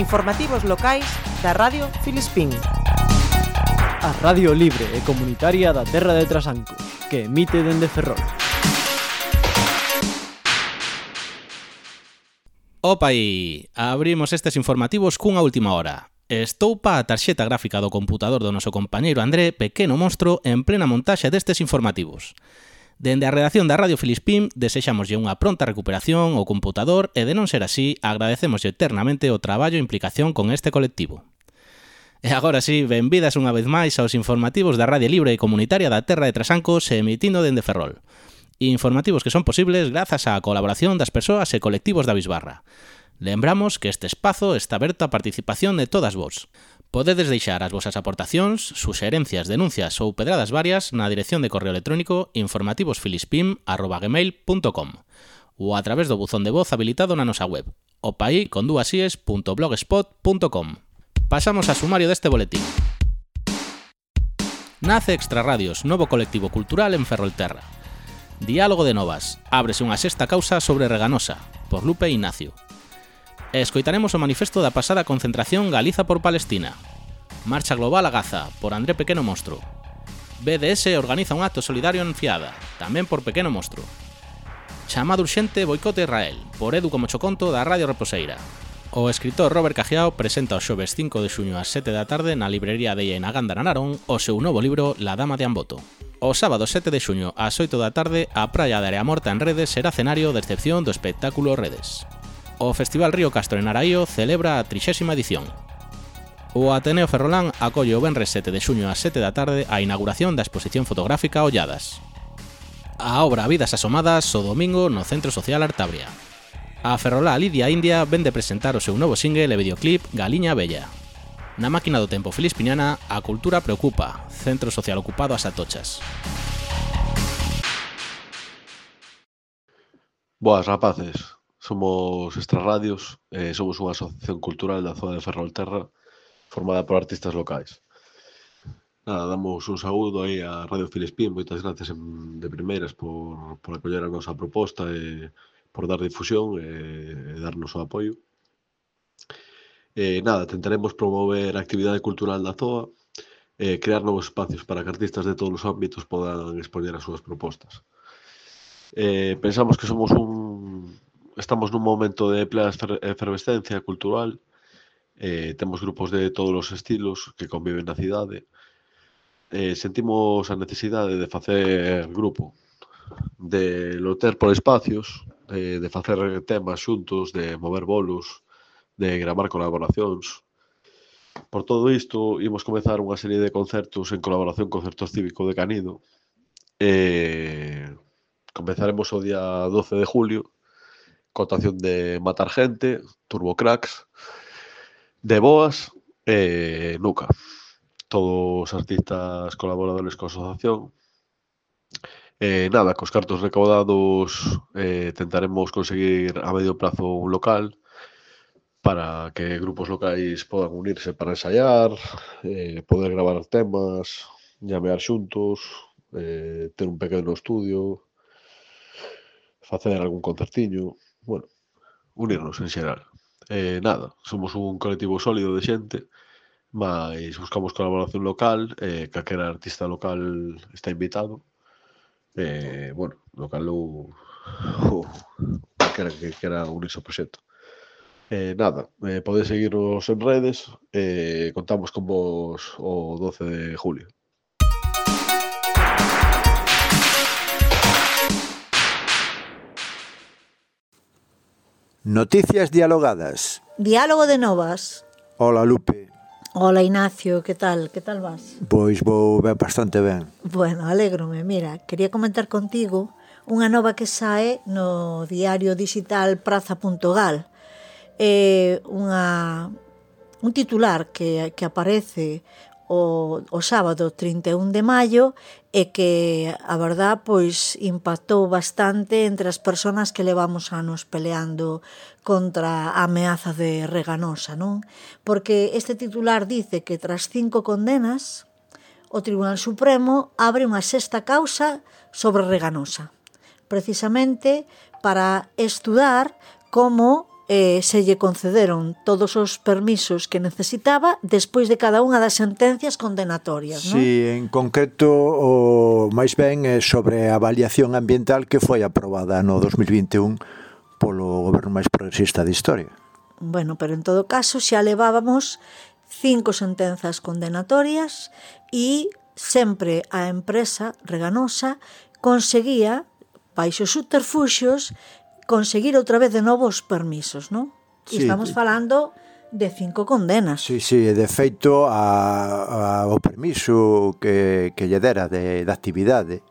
Informativos locais da Radio Filispín. A Radio Libre e Comunitaria da Terra de Trasanco, que emite dende Ferrol. Opaí, abrimos estes informativos cunha última hora. Estoupa a tarxeta gráfica do computador do noso compañeiro André, pequeno monstro, en plena montaxe destes informativos. Dende a redacción da Radio Filispín desexamoslle unha pronta recuperación ao computador e de non ser así agradecemos eternamente o traballo e implicación con este colectivo. E agora sí, benvidas unha vez máis aos informativos da Radio Libre e Comunitaria da Terra de Trasancos emitindo dende Ferrol. Informativos que son posibles grazas á colaboración das persoas e colectivos da Bisbarra. Lembramos que este espazo está aberto á participación de todas vos. Podedes deixar as vosas aportacións, suxerencias, denuncias ou pedradas varias na dirección de correo electrónico informativosfilispim.gmail.com ou a través do buzón de voz habilitado na nosa web opaí.blogspot.com Pasamos a sumario deste boletín. Nace Extrarradios, novo colectivo cultural en Ferrolterra. Diálogo de Novas, ábrese unha sexta causa sobre Reganosa, por Lupe Ignacio e escoitaremos o manifesto da pasada concentración Galiza por Palestina. Marcha Global a Gaza, por André Pequeno Monstro. BDS organiza un acto solidario en Fiada, tamén por Pequeno Monstro. Chamado urxente Boicote Israel, por Edu como choconto da Radio Reposeira. O escritor Robert Cajiao presenta o xoves 5 de xuño ás 7 da tarde na librería de en na Narón o seu novo libro La Dama de Amboto. O sábado 7 de xuño ás 8 da tarde a Praia de Area Morta en Redes será cenario de excepción do espectáculo Redes o Festival Río Castro en Araío celebra a 30ª edición. O Ateneo Ferrolán acolle o venres 7 de xuño ás 7 da tarde a inauguración da exposición fotográfica Olladas. A obra Vidas Asomadas o domingo no Centro Social Artabria. A Ferrolá Lidia India vende presentar o seu novo single e videoclip Galiña Bella. Na máquina do tempo filispiniana, a cultura preocupa, Centro Social ocupado as atochas. Boas, rapaces. Somos Extraradios, eh, somos unha asociación cultural da zona de Ferrolterra formada por artistas locais. Nada, damos un saúdo aí a Radio Filispín, moitas gracias en, de primeiras por, por acoller a nosa proposta e por dar difusión e, e darnos o apoio. Eh, nada, tentaremos promover a actividade cultural da ZOA, eh, crear novos espacios para que artistas de todos os ámbitos podan expoñer as súas propostas. Eh, pensamos que somos un, estamos nun momento de plena efervescencia cultural, eh, temos grupos de todos os estilos que conviven na cidade, eh, sentimos a necesidade de facer grupo, de loter por espacios, eh, de facer temas xuntos, de mover bolos, de gravar colaboracións. Por todo isto, imos comezar unha serie de concertos en colaboración co Certo Cívico de Canido. Eh, comezaremos o día 12 de julio cotación de Matar Gente, Turbocracks, de Boas e Nuca. Todos artistas colaboradores coa asociación. Eh, nada, cos cartos recaudados eh, tentaremos conseguir a medio plazo un local para que grupos locais podan unirse para ensayar, eh, poder gravar temas, llamear xuntos, eh, ter un pequeno estudio, facer algún concertiño bueno, unirnos en xeral. Eh, nada, somos un colectivo sólido de xente, mas buscamos colaboración local, eh, calquera artista local está invitado. Eh, bueno, local ou, ou calquera que quera unirse ao proxecto. Eh, nada, eh, podes seguirnos en redes, eh, contamos con vos o 12 de julio. Noticias dialogadas. Diálogo de novas. Hola, Lupe. Hola, Ignacio, que tal? Que tal vas? Pois vou ben bastante ben. Bueno, alégrome. Mira, quería comentar contigo unha nova que sae no diario digital praza.gal. É eh, unha un titular que, que aparece o, o sábado 31 de maio e que a verdad pois impactou bastante entre as persoas que levamos anos peleando contra a ameaza de Reganosa, non? Porque este titular dice que tras cinco condenas o Tribunal Supremo abre unha sexta causa sobre Reganosa, precisamente para estudar como eh, se lle concederon todos os permisos que necesitaba despois de cada unha das sentencias condenatorias. Sí, Si, en concreto, o máis ben é sobre a avaliación ambiental que foi aprobada no 2021 polo goberno máis progresista de historia. Bueno, pero en todo caso xa levábamos cinco sentenzas condenatorias e sempre a empresa reganosa conseguía baixo subterfuxios conseguir outra vez de novo os permisos, non? Sí. Estamos falando de cinco condenas. Sí, sí, de feito a, a, o permiso que, que lle dera de, de actividade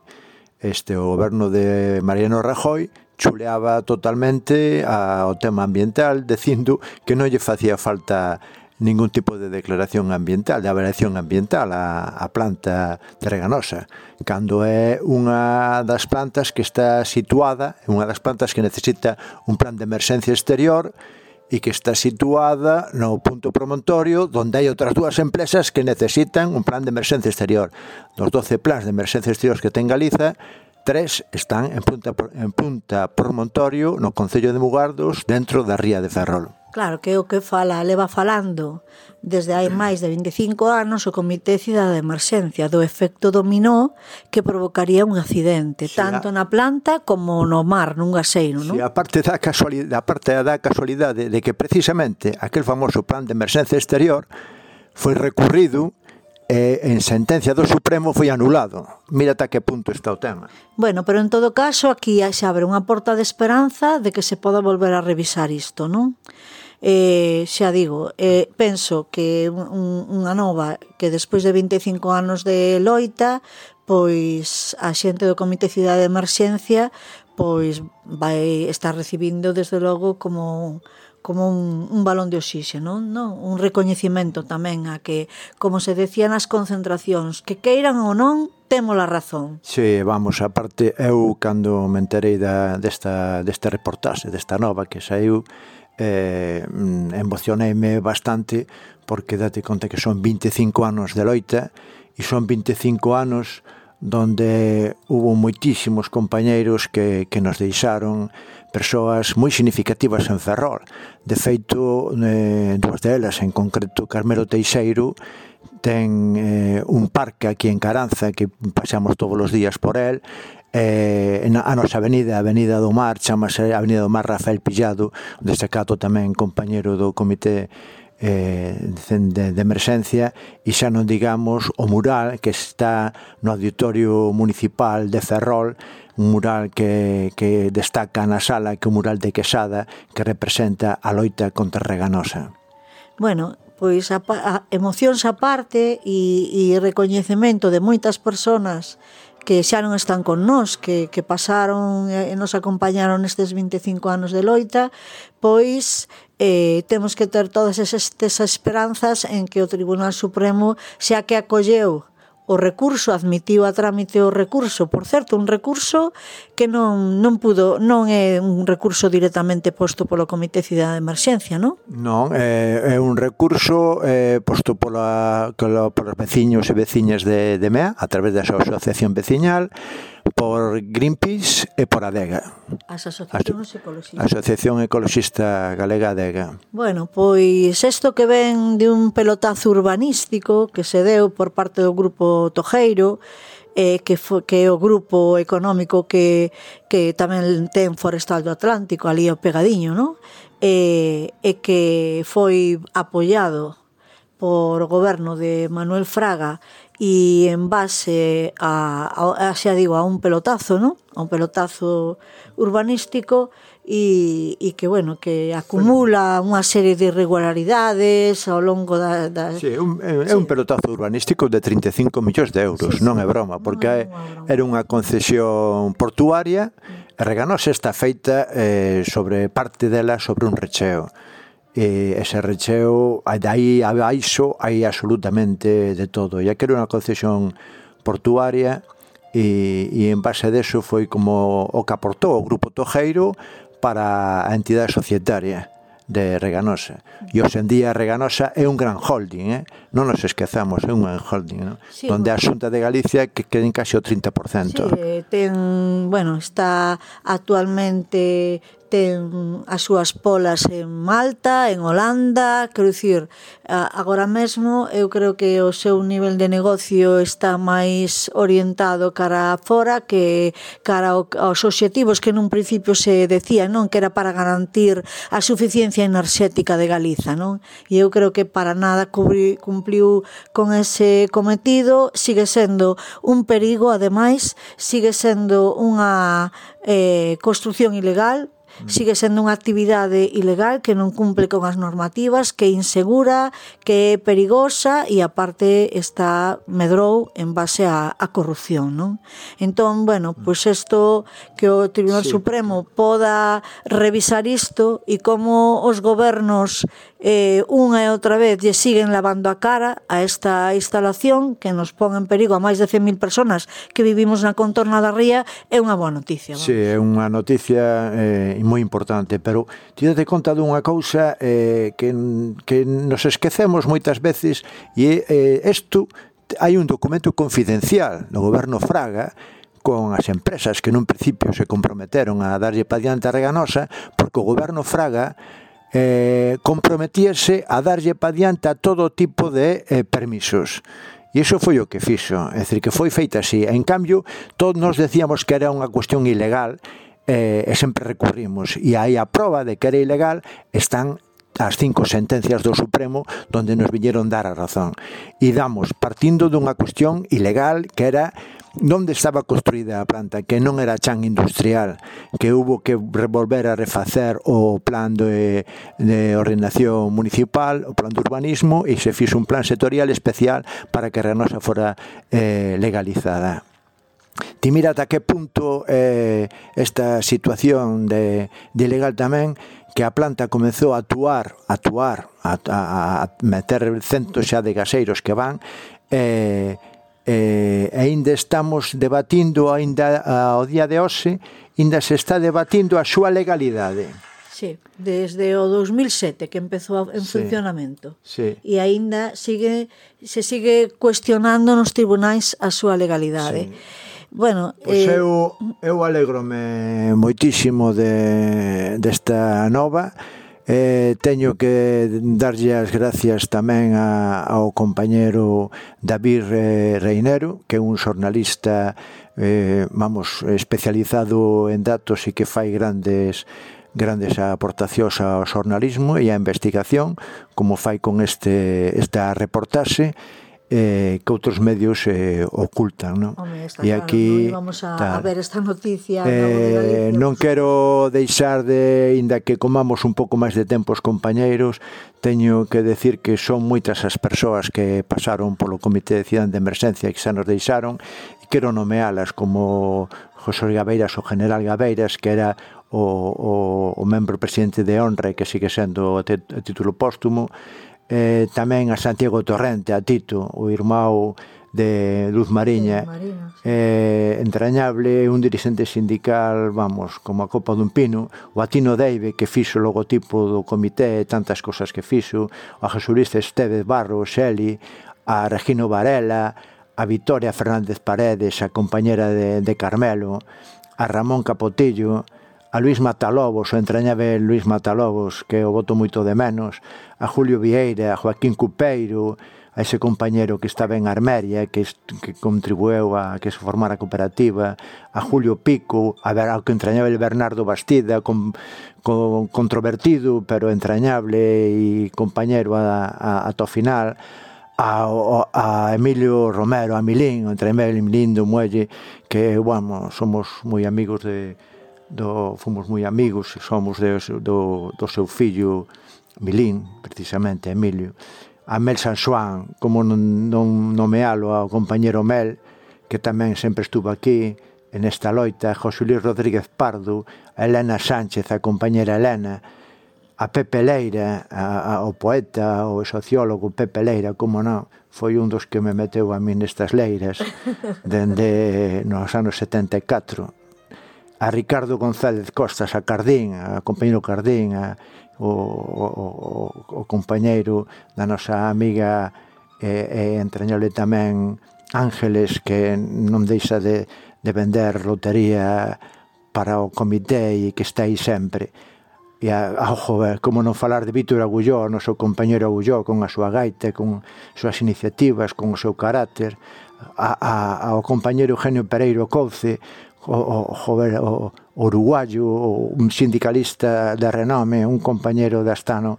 este o goberno de Mariano Rajoy chuleaba totalmente ao tema ambiental dicindo que non lle facía falta ningún tipo de declaración ambiental, de avaliación ambiental a, a planta terganosa, cando é unha das plantas que está situada, unha das plantas que necesita un plan de emerxencia exterior e que está situada no punto promontorio donde hai outras dúas empresas que necesitan un plan de emerxencia exterior. Dos 12 plans de emerxencia exterior que ten Galiza, tres están en punta, en punta promontorio no Concello de Mugardos dentro da Ría de Ferrol. Claro, que é o que fala, leva falando desde hai máis de 25 anos o Comité Cidade de Emerxencia do efecto dominó que provocaría un accidente, si tanto a... na planta como no mar, nun gaseiro, non? Si, a parte da casualidade, a parte da casualidade de que precisamente aquel famoso plan de emerxencia exterior foi recurrido eh, en sentencia do Supremo foi anulado. Mira ata que punto está o tema. Bueno, pero en todo caso aquí se abre unha porta de esperanza de que se poda volver a revisar isto, non? eh, xa digo, eh, penso que un, unha nova que despois de 25 anos de loita, pois a xente do Comité Cidade de Emerxencia pois vai estar recibindo desde logo como como un, un balón de oxígeno, non? un recoñecimento tamén a que, como se decía nas concentracións, que queiran ou non, temos a razón. Sí, vamos, aparte, eu cando me enterei da, desta, desta reportaxe, desta nova que saiu, eh, mm, emocioneime bastante porque date conta que son 25 anos de loita e son 25 anos donde hubo moitísimos compañeiros que, que nos deixaron persoas moi significativas en Ferrol. De feito, eh, dúas delas, en concreto Carmelo Teixeiro, ten eh, un parque aquí en Caranza que pasamos todos os días por el eh, na, a nosa avenida, a Avenida do Mar chamase Avenida do Mar Rafael Pillado onde se cato tamén compañero do comité eh, de, de emerxencia e xa non digamos o mural que está no auditorio municipal de Ferrol un mural que, que destaca na sala que é o mural de Quesada que representa a loita contra Reganosa. Bueno, pois a, a emocións aparte e, e recoñecemento de moitas persoas que xa non están con nós, que, que pasaron e nos acompañaron estes 25 anos de loita, pois eh, temos que ter todas estas esperanzas en que o Tribunal Supremo xa que acolleu o recurso, admitiu a trámite o recurso, por certo, un recurso que non non pudo, non é un recurso directamente posto polo Comité Cidade de Emerxencia, non? Non, é, é un recurso eh, posto pola, pola, polos veciños e veciñas de, de MEA a través da súa asociación veciñal por Greenpeace e por ADEGA. As asociacións ecoloxistas. Asociación Ecoloxista Galega ADEGA. Bueno, pois isto que ven de un pelotazo urbanístico que se deu por parte do grupo Tojeiro eh, que, fo, que é o grupo económico que, que tamén ten Forestal do Atlántico, ali o pegadiño, non? E, eh, e eh, que foi apoiado por o goberno de Manuel Fraga e en base a, a xa digo, a un pelotazo, no? A un pelotazo urbanístico e, e que, bueno, que acumula unha serie de irregularidades ao longo da... da... Sí, un, é, sí. un pelotazo urbanístico de 35 millóns de euros, sí, non é broma, porque non é broma. era unha concesión portuaria e reganouse esta feita eh, sobre parte dela sobre un recheo e ese recheo de aí abaixo hai absolutamente de todo e aquela era unha concesión portuaria e, e en base deso foi como o que aportou o Grupo Tojeiro para a entidade societaria de Reganosa. E hoxe en día Reganosa é un gran holding, eh? non nos esquezamos, é un gran holding, non? Sí, donde a Xunta de Galicia que queden casi o 30%. Sí, ten, bueno, está actualmente ten as súas polas en Malta, en Holanda, quero dicir, agora mesmo eu creo que o seu nivel de negocio está máis orientado cara a fora que cara aos obxectivos que nun principio se decía, non, que era para garantir a suficiencia enerxética de Galiza, non? E eu creo que para nada cubri, cumpliu con ese cometido, sigue sendo un perigo, ademais, sigue sendo unha eh, construción ilegal, Sigue sendo unha actividade ilegal que non cumple con as normativas, que é insegura, que é perigosa e aparte está medrou en base a, a corrupción, non? Entón, bueno, pois pues isto que o Tribunal sí. Supremo poda revisar isto e como os gobernos eh, unha e outra vez lle siguen lavando a cara a esta instalación que nos pon en perigo a máis de 100.000 personas que vivimos na contorna da ría é unha boa noticia. Vamos. Sí, é unha noticia eh, moi importante, pero ti date conta dunha cousa eh, que, que nos esquecemos moitas veces e eh, isto hai un documento confidencial do goberno Fraga con as empresas que nun principio se comprometeron a darlle pa diante a Reganosa porque o goberno Fraga eh, comprometíase a darlle pa diante a todo tipo de eh, permisos. E iso foi o que fixo, é dicir, que foi feita así. En cambio, todos nos decíamos que era unha cuestión ilegal eh, e sempre recurrimos. E aí a prova de que era ilegal están as cinco sentencias do Supremo donde nos viñeron dar a razón. E damos partindo dunha cuestión ilegal que era onde estaba construída a planta, que non era chan industrial, que hubo que revolver a refacer o plan de, de ordenación municipal, o plan de urbanismo, e se fixo un plan sectorial especial para que Renosa fora eh, legalizada. Ti mira ata que punto eh, esta situación de, de ilegal tamén que a planta comezou a actuar, a actuar, a, a, a meter centos xa de gaseiros que van eh, eh, aínda estamos debatindo aínda ao día de hoxe, aínda se está debatindo a súa legalidade. Sí, desde o 2007 que empezou en sí, funcionamento. Sí. E aínda sigue se sigue cuestionando nos tribunais a súa legalidade. Sí. Bueno, pois eh... eu eu alegrome moitísimo de desta nova Eh, teño que darlle as gracias tamén a, ao compañeiro David Reinero, que é un xornalista eh, vamos, especializado en datos e que fai grandes grandes aportacións ao xornalismo e á investigación, como fai con este esta reportaxe eh, que outros medios eh, ocultan, non? Home, está e aquí claro, non a, tal. a ver esta noticia eh, non quero deixar de, inda que comamos un pouco máis de tempo os compañeiros, teño que decir que son moitas as persoas que pasaron polo Comité de Cidade de Emerxencia que xa nos deixaron, e quero nomealas como José Gabeiras, o general Gabeiras, que era o, o, o membro presidente de Honra, e que sigue sendo a título póstumo, eh, tamén a Santiago Torrente, a Tito, o irmão de Luz Mariña, sí, sí. eh, entrañable, un dirixente sindical, vamos, como a copa dun pino, o Atino Deive, que fixo o logotipo do comité tantas cosas que fixo, a Jesurista Estevez Barro, Xeli, a Regino Varela, a Victoria Fernández Paredes, a compañera de, de Carmelo, a Ramón Capotillo, a Luis Matalobos, o entrañable Luis Matalobos, que o voto moito de menos, a Julio Vieira, a Joaquín Cupeiro, a ese compañero que estaba en Armeria, que, que contribueu a que se formara a cooperativa, a Julio Pico, a ver, ao que entrañable Bernardo Bastida, con, con, controvertido, pero entrañable e compañero a, a, ata o final, a, a Emilio Romero, a Milín, entre Emilio Milín do Muelle, que, bueno, somos moi amigos de, do, fomos moi amigos, somos de, do, do seu fillo Milín, precisamente, Emilio, a Mel San Juan, como non, non nomealo ao compañero Mel, que tamén sempre estuvo aquí, en esta loita, José Luis Rodríguez Pardo, a Elena Sánchez, a compañera Elena, a Pepe Leira, a, a, o poeta, o sociólogo Pepe Leira, como non, foi un dos que me meteu a mí nestas leiras dende nos anos 74 a Ricardo González Costas, a Cardén, a compañeiro Cardén, a, o, o, o, o compañeiro da nosa amiga e, e entrañable tamén Ángeles, que non deixa de, de vender lotería para o comité e que está aí sempre. E, a, a, joder, eh, como non falar de Vítor Agulló, noso compañero Agulló, con a súa gaita, con súas iniciativas, con o seu carácter, a, a, ao compañero Eugenio Pereiro Couce, o, joven, o, o uruguayo, un sindicalista de renome, un compañeiro de Astano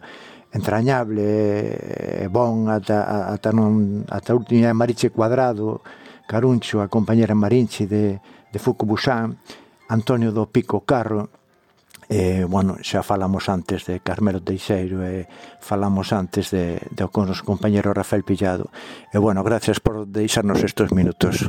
entrañable, eh, bon ata, ata, non, ata última Mariche Cuadrado, Caruncho, a compañera Marinche de, de Fukubusan, Antonio do Pico Carro, eh, bueno, xa falamos antes de Carmelo Teixeiro e falamos antes de, de, con os compañeros Rafael Pillado. E bueno, gracias por deixarnos estes minutos.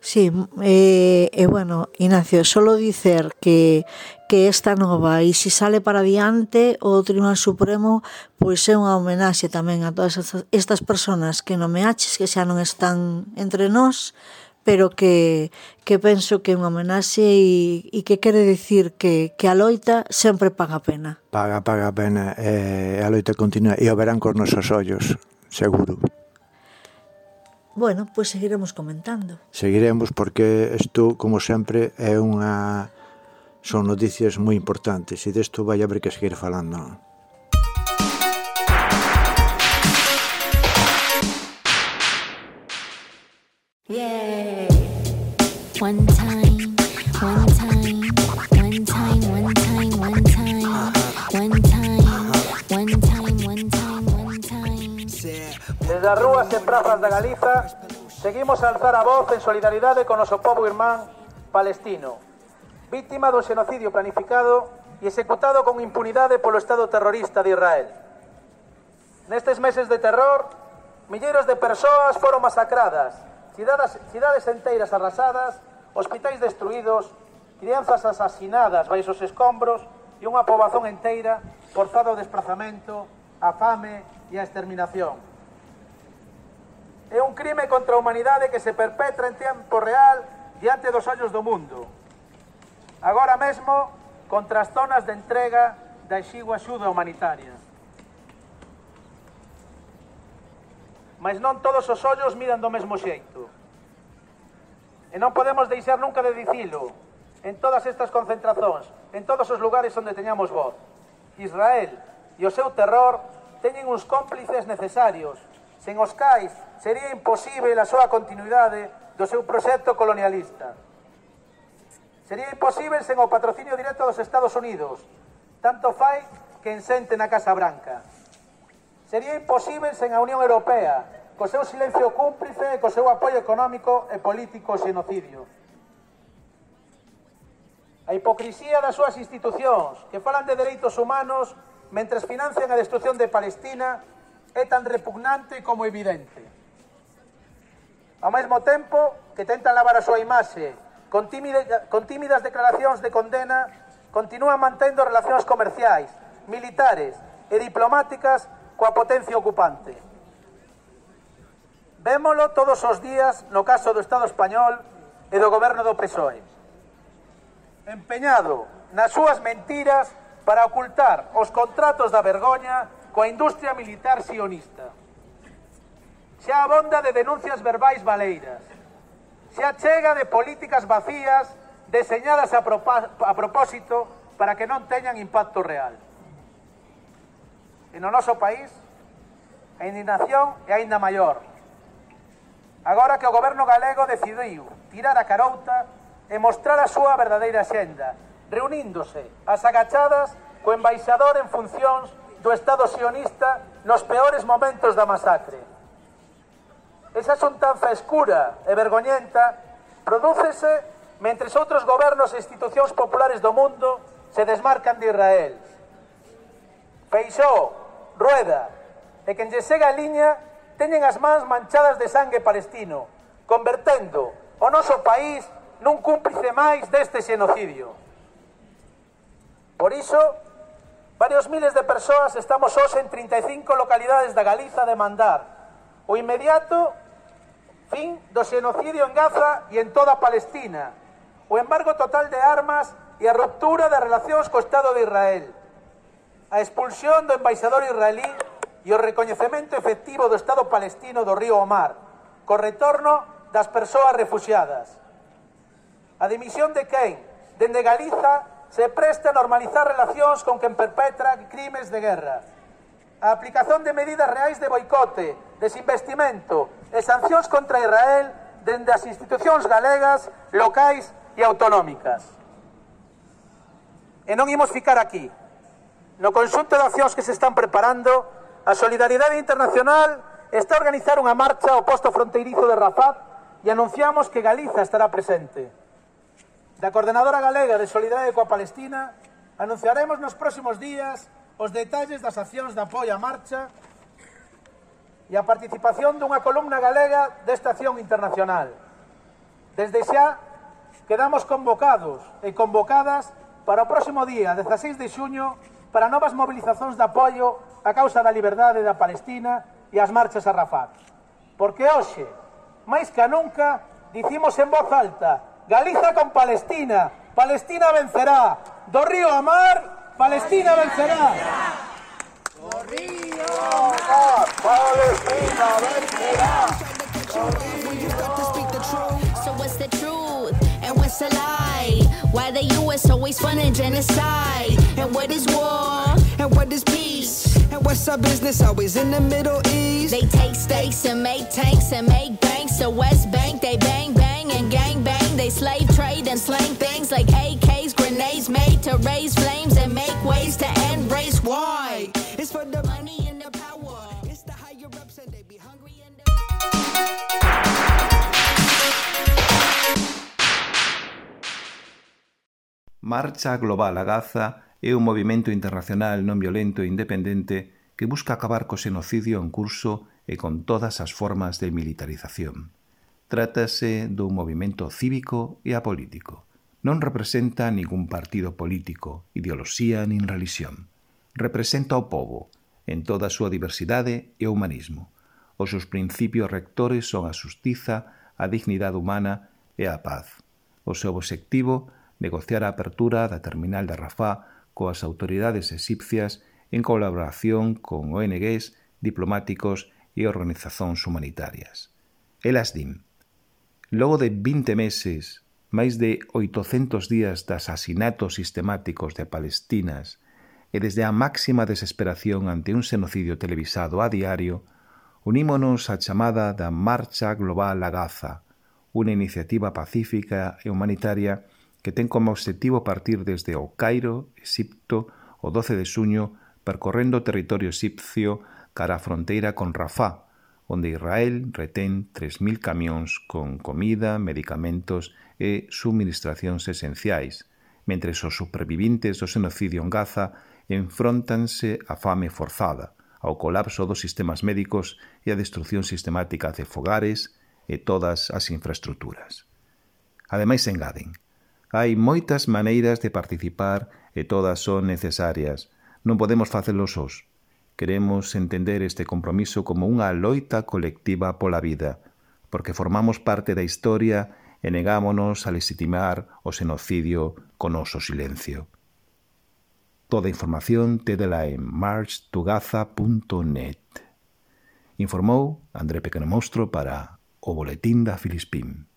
Sí, e, e eh, eh, bueno, Ignacio, solo dicer que, que esta nova e se sale para diante o Tribunal Supremo pois é unha homenaxe tamén a todas estas, estas personas que nomeaches que xa non están entre nós pero que, que penso que é unha homenaxe e, e que quere dicir que, que a loita sempre paga pena. Paga, paga pena, eh, a loita continua e o verán con nosos ollos, seguro. Bueno, pois pues seguiremos comentando. Seguiremos porque isto, como sempre, é unha son noticias moi importantes e desto vai haber que seguir falando. Yeah. One time, one time, one time, one time. das rúas e prazas da Galiza, seguimos a alzar a voz en solidaridade con noso povo irmán palestino, víctima do xenocidio planificado e executado con impunidade polo Estado terrorista de Israel. Nestes meses de terror, milleiros de persoas foron masacradas, cidades, cidades enteiras arrasadas, hospitais destruídos, crianzas asasinadas baixo os escombros e unha pobazón enteira forzada ao desplazamento, a fame e a exterminación é un crime contra a humanidade que se perpetra en tempo real diante dos ollos do mundo. Agora mesmo, contra as zonas de entrega da exigua axuda humanitaria. Mas non todos os ollos miran do mesmo xeito. E non podemos deixar nunca de dicilo en todas estas concentracións, en todos os lugares onde teñamos voz. Israel e o seu terror teñen uns cómplices necesarios sen os cais sería imposible a súa continuidade do seu proxecto colonialista. Sería imposible sen o patrocinio directo dos Estados Unidos, tanto fai que ensente na Casa Branca. Sería imposible sen a Unión Europea, co seu silencio cúmplice e co seu apoio económico e político ao xenocidio. A hipocrisía das súas institucións, que falan de dereitos humanos, mentres financian a destrucción de Palestina, é tan repugnante como evidente. Ao mesmo tempo que tentan lavar a súa imaxe con, tímide, con tímidas declaracións de condena, continúan mantendo relacións comerciais, militares e diplomáticas coa potencia ocupante. Vémolo todos os días no caso do Estado español e do goberno do PSOE. Empeñado nas súas mentiras para ocultar os contratos da vergoña coa industria militar sionista. Xa abonda de denuncias verbais valeiras. Xa chega de políticas vacías deseñadas a, a propósito para que non teñan impacto real. E no noso país, a indignación é aínda maior. Agora que o goberno galego decidiu tirar a carouta e mostrar a súa verdadeira xenda, reuníndose as agachadas co embaixador en funcións do Estado sionista nos peores momentos da masacre. Esa xuntanza escura e vergoñenta prodúcese mentre outros gobernos e institucións populares do mundo se desmarcan de Israel. Feixó, Rueda e quen lle sega a liña teñen as mans manchadas de sangue palestino, convertendo o noso país nun cúmplice máis deste xenocidio. Por iso, Varios miles de persoas estamos hoxe en 35 localidades da Galiza a demandar o inmediato fin do xenocidio en Gaza e en toda Palestina, o embargo total de armas e a ruptura das relacións co Estado de Israel, a expulsión do embaixador israelí e o recoñecemento efectivo do Estado palestino do río Omar, co retorno das persoas refugiadas. A dimisión de quen, dende Galiza, se preste a normalizar relacións con quen perpetra crimes de guerra. A aplicación de medidas reais de boicote, desinvestimento e sancións contra Israel dende as institucións galegas, locais e autonómicas. E non imos ficar aquí. No conxunto de accións que se están preparando, a Solidaridade Internacional está a organizar unha marcha ao posto fronteirizo de Rafat e anunciamos que Galiza estará presente da Coordenadora Galega de Solidariedade coa Palestina, anunciaremos nos próximos días os detalles das accións de apoio á marcha e a participación dunha columna galega desta acción internacional. Desde xa, quedamos convocados e convocadas para o próximo día, 16 de xuño, para novas mobilizacións de apoio á causa da liberdade da Palestina e as marchas a Rafat. Porque hoxe, máis que nunca, dicimos en voz alta Galiza con Palestina. Palestina vencerá. Do río a mar, Palestina vencerá. Do río a mar, Palestina vencerá. So what's the truth and what's the lie? Why the US always funding genocide? And what is war? And what is peace? And what's our business always in the Middle East? They take stakes and make tanks and make banks. So West Bank, they bang bang and gang bang. They slave trade and slang things like AKs, grenades made to raise flames and make ways to end race. Why? It's for the Money and the power. It's the higher ups and they be hungry and Marcha Global a Gaza é un movimento internacional non violento e independente que busca acabar co xenocidio en curso e con todas as formas de militarización. Trátase dun movimento cívico e apolítico. Non representa ningún partido político, ideoloxía nin religión. Representa o povo, en toda a súa diversidade e o humanismo. Os seus principios rectores son a xustiza, a dignidade humana e a paz. O seu obxectivo negociar a apertura da terminal de Rafah coas autoridades exipcias en colaboración con ONGs, diplomáticos e organizacións humanitarias. Elas din, Logo de 20 meses, máis de 800 días de asasinatos sistemáticos de palestinas e desde a máxima desesperación ante un xenocidio televisado a diario, unímonos á chamada da Marcha Global a Gaza, unha iniciativa pacífica e humanitaria que ten como obxectivo partir desde o Cairo, Exipto, o 12 de suño, percorrendo o territorio exipcio cara á fronteira con Rafah, onde Israel retén 3.000 camións con comida, medicamentos e suministracións esenciais, mentre os supervivintes do xenocidio en Gaza enfrontanse á fame forzada, ao colapso dos sistemas médicos e á destrucción sistemática de fogares e todas as infraestructuras. Ademais engaden, hai moitas maneiras de participar e todas son necesarias, non podemos facelos sós, Queremos entender este compromiso como unha loita colectiva pola vida, porque formamos parte da historia e negámonos a legitimar o xenocidio con oso silencio. Toda a información tedela en marchtogaza.net. Informou André Pequeno Mostro para o Boletín da Filispín.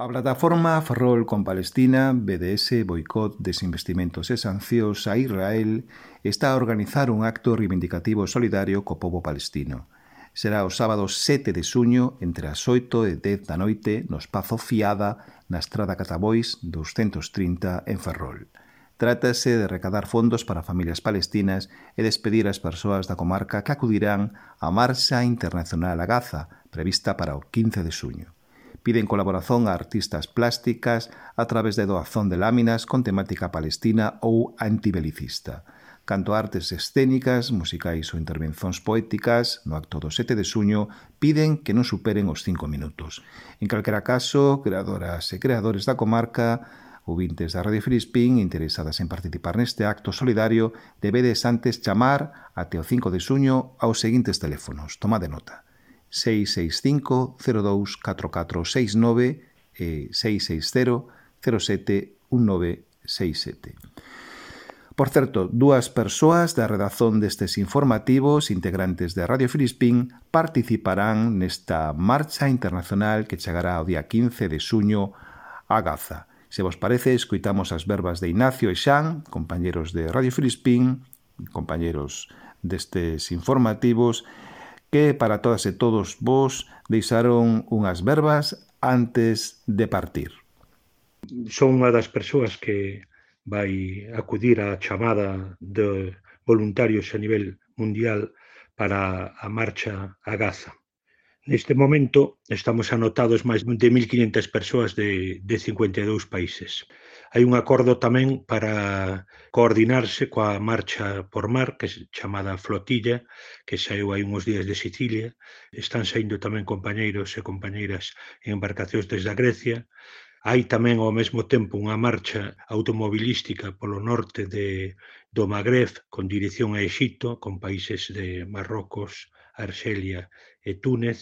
A plataforma Ferrol con Palestina, BDS, boicot, desinvestimentos e sancións a Israel, está a organizar un acto reivindicativo solidario co povo palestino. Será o sábado 7 de suño entre as 8 e 10 da noite no Espazo Fiada na Estrada Catabois 230 en Ferrol. Trátase de recadar fondos para familias palestinas e despedir as persoas da comarca que acudirán á Marxa Internacional a Gaza, prevista para o 15 de suño. Piden colaboración a artistas plásticas a través de doazón de láminas con temática palestina ou antibelicista. Canto a artes escénicas, musicais ou intervencións poéticas, no acto do 7 de suño, piden que non superen os 5 minutos. En calquera caso, creadoras e creadores da comarca Ouvintes da Radio Filispín interesadas en participar neste acto solidario debedes antes chamar até o 5 de suño aos seguintes teléfonos. Toma de nota. 665-024469 e 660-071967. Por certo, dúas persoas da redazón destes informativos integrantes de Radio Filispín participarán nesta marcha internacional que chegará ao día 15 de suño a Gaza. Se vos parece, escuitamos as verbas de Ignacio e Xan, compañeros de Radio Filispín, compañeros destes informativos, que para todas e todos vos deixaron unhas verbas antes de partir. Son unha das persoas que vai acudir á chamada de voluntarios a nivel mundial para a marcha a Gaza. Neste momento estamos anotados máis de 1.500 persoas de, de 52 países. Hai un acordo tamén para coordinarse coa marcha por mar, que é chamada Flotilla, que saiu hai uns días de Sicilia. Están saindo tamén compañeiros e compañeiras en embarcacións desde a Grecia. Hai tamén ao mesmo tempo unha marcha automobilística polo norte de, do Magreb con dirección a Exito, con países de Marrocos, Arxelia e Túnez.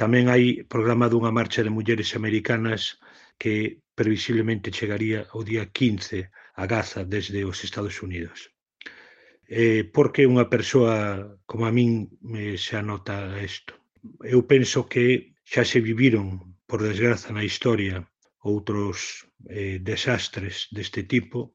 Tamén hai programado unha marcha de mulleres americanas que previsiblemente chegaría o día 15 a Gaza desde os Estados Unidos. Eh, porque unha persoa como a min me xa nota isto. Eu penso que xa se viviron, por desgraza, na historia outros eh, desastres deste tipo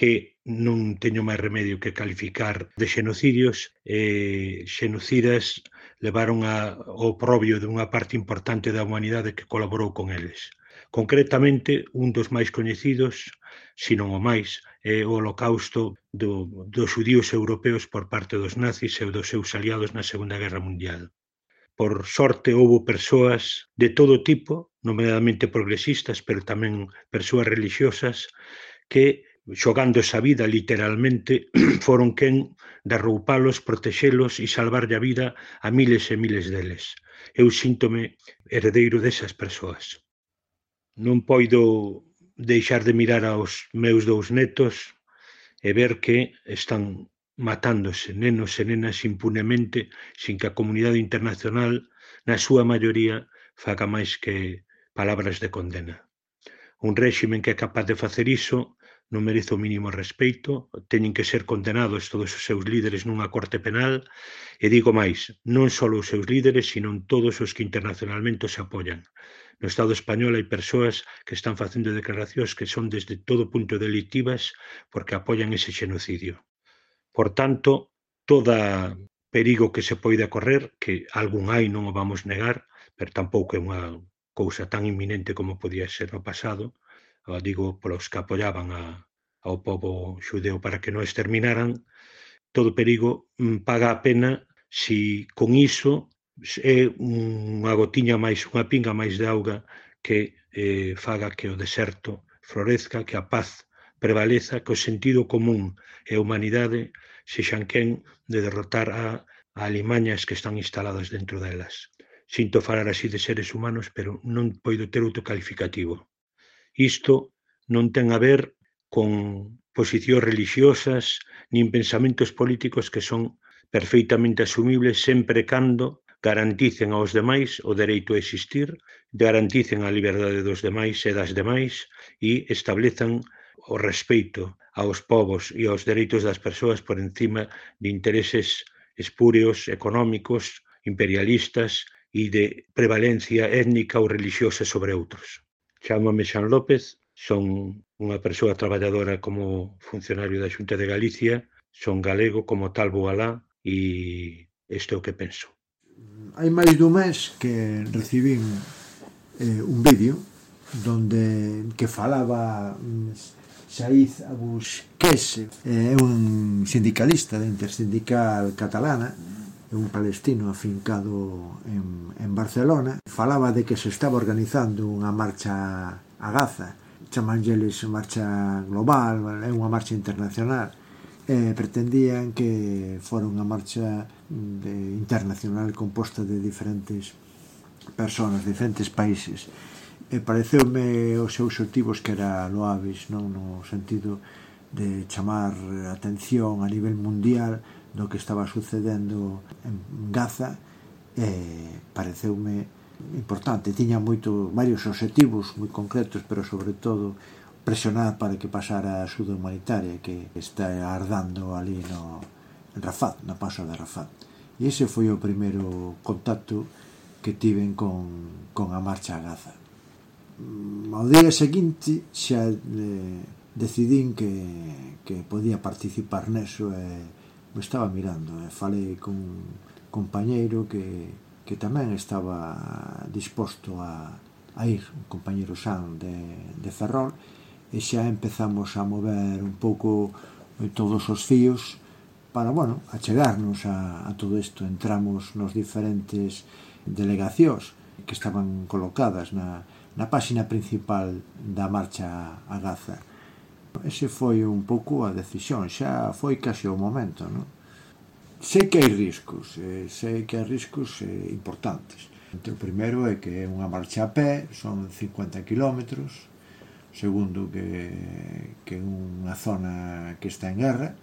que non teño máis remedio que calificar de xenocidios e xenocidas levaron a, o probio dunha parte importante da humanidade que colaborou con eles. Concretamente, un dos máis coñecidos, sinón o máis, é o holocausto do, dos judíos europeos por parte dos nazis e dos seus aliados na Segunda Guerra Mundial. Por sorte, houve persoas de todo tipo, nomeadamente progresistas, pero tamén persoas religiosas, que xogando esa vida literalmente, foron quen de roupalos, protexelos e salvarlle a vida a miles e miles deles. Eu síntome herdeiro desas persoas. Non poido deixar de mirar aos meus dous netos e ver que están matándose nenos e nenas impunemente sin que a comunidade internacional, na súa maioría, faga máis que palabras de condena. Un réximen que é capaz de facer iso non merece o mínimo respeito, teñen que ser condenados todos os seus líderes nunha corte penal, e digo máis, non só os seus líderes, sino todos os que internacionalmente se apoian. No Estado español hai persoas que están facendo declaracións que son desde todo punto delictivas porque apoian ese xenocidio. Por tanto, toda perigo que se poida correr, que algún hai non o vamos negar, pero tampouco é unha cousa tan inminente como podía ser no pasado, digo, polos que apoyaban a, ao povo xudeu para que non exterminaran, todo perigo mm, paga a pena si con iso é unha gotiña máis, unha pinga máis de auga que eh, faga que o deserto florezca, que a paz prevaleza, que o sentido común e a humanidade se xanquen de derrotar a, a alimañas que están instaladas dentro delas. Sinto falar así de seres humanos, pero non poido ter outro calificativo. Isto non ten a ver con posicións religiosas nin pensamentos políticos que son perfeitamente asumibles sempre cando garanticen aos demais o dereito a existir, garanticen a liberdade dos demais e das demais e establezan o respeito aos povos e aos dereitos das persoas por encima de intereses espúreos, económicos, imperialistas e de prevalencia étnica ou religiosa sobre outros. Chámame Xan López, son unha persoa traballadora como funcionario da Xunta de Galicia, son galego como tal vou alá e isto é o que penso. Hai máis dun mes que recibín eh, un vídeo donde que falaba mm, Saiz Abusquese, eh, é eh, un sindicalista da Intersindical Catalana, un palestino afincado en, en Barcelona, falaba de que se estaba organizando unha marcha a Gaza, chamanlles marcha global, é unha marcha internacional, eh, pretendían que fora unha marcha de, internacional composta de diferentes personas, diferentes países. E pareceume os seus objetivos que era loaves, non? No sentido de chamar atención a nivel mundial do que estaba sucedendo en Gaza e pareceume importante. Tiña moito, varios objetivos moi concretos, pero sobre todo presionar para que pasara a axuda humanitaria que está ardando ali no Rafat, na paso de Rafat. E ese foi o primeiro contacto que tiven con, con a marcha a Gaza. Mm, ao día seguinte xa eh, decidín que, que podía participar neso e eh, o estaba mirando e falei con un compañeiro que, que tamén estaba disposto a, a ir, un compañeiro San de, de Ferrol, e xa empezamos a mover un pouco eh, todos os fíos para, bueno, achegarnos a, a todo isto. Entramos nos diferentes delegacións que estaban colocadas na, na páxina principal da marcha a Gaza. Ese foi un pouco a decisión, xa foi case o momento, non? Sei que hai riscos, eh, sei que hai riscos eh, importantes. O primeiro é que é unha marcha a pé, son 50 km, segundo que, que é unha zona que está en guerra,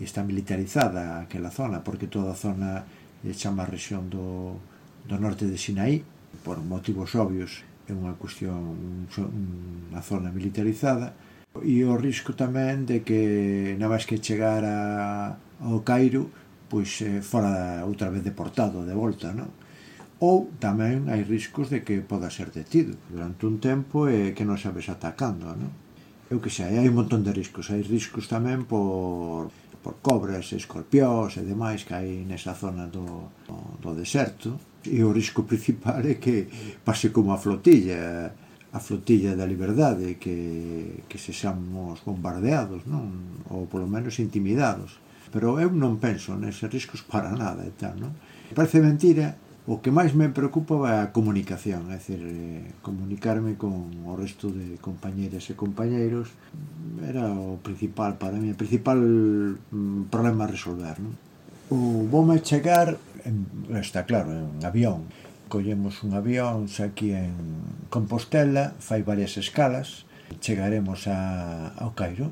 e está militarizada aquela zona, porque toda a zona e chama a rexión do, do norte de Sinaí, por motivos obvios, é unha cuestión, unha zona militarizada, E o risco tamén de que na vez que chegar a, ao Cairo pois eh, fora outra vez deportado de volta, non? Ou tamén hai riscos de que poda ser detido durante un tempo e que non sabes atacando, non? Eu que sei, hai un montón de riscos. Hai riscos tamén por, por cobras, escorpións e demais que hai nesa zona do, do deserto. E o risco principal é que pase como a flotilla a flotilla da liberdade que, que sexamos bombardeados non ou polo menos intimidados pero eu non penso neses riscos para nada e tal, non? Parece mentira, o que máis me preocupa é a comunicación, é dicir, eh, comunicarme con o resto de compañeiras e compañeiros era o principal para mí, o principal mm, problema a resolver, non? O bom chegar, en, está claro, en avión, collemos un avión aquí en Compostela, fai varias escalas, chegaremos a, ao Cairo.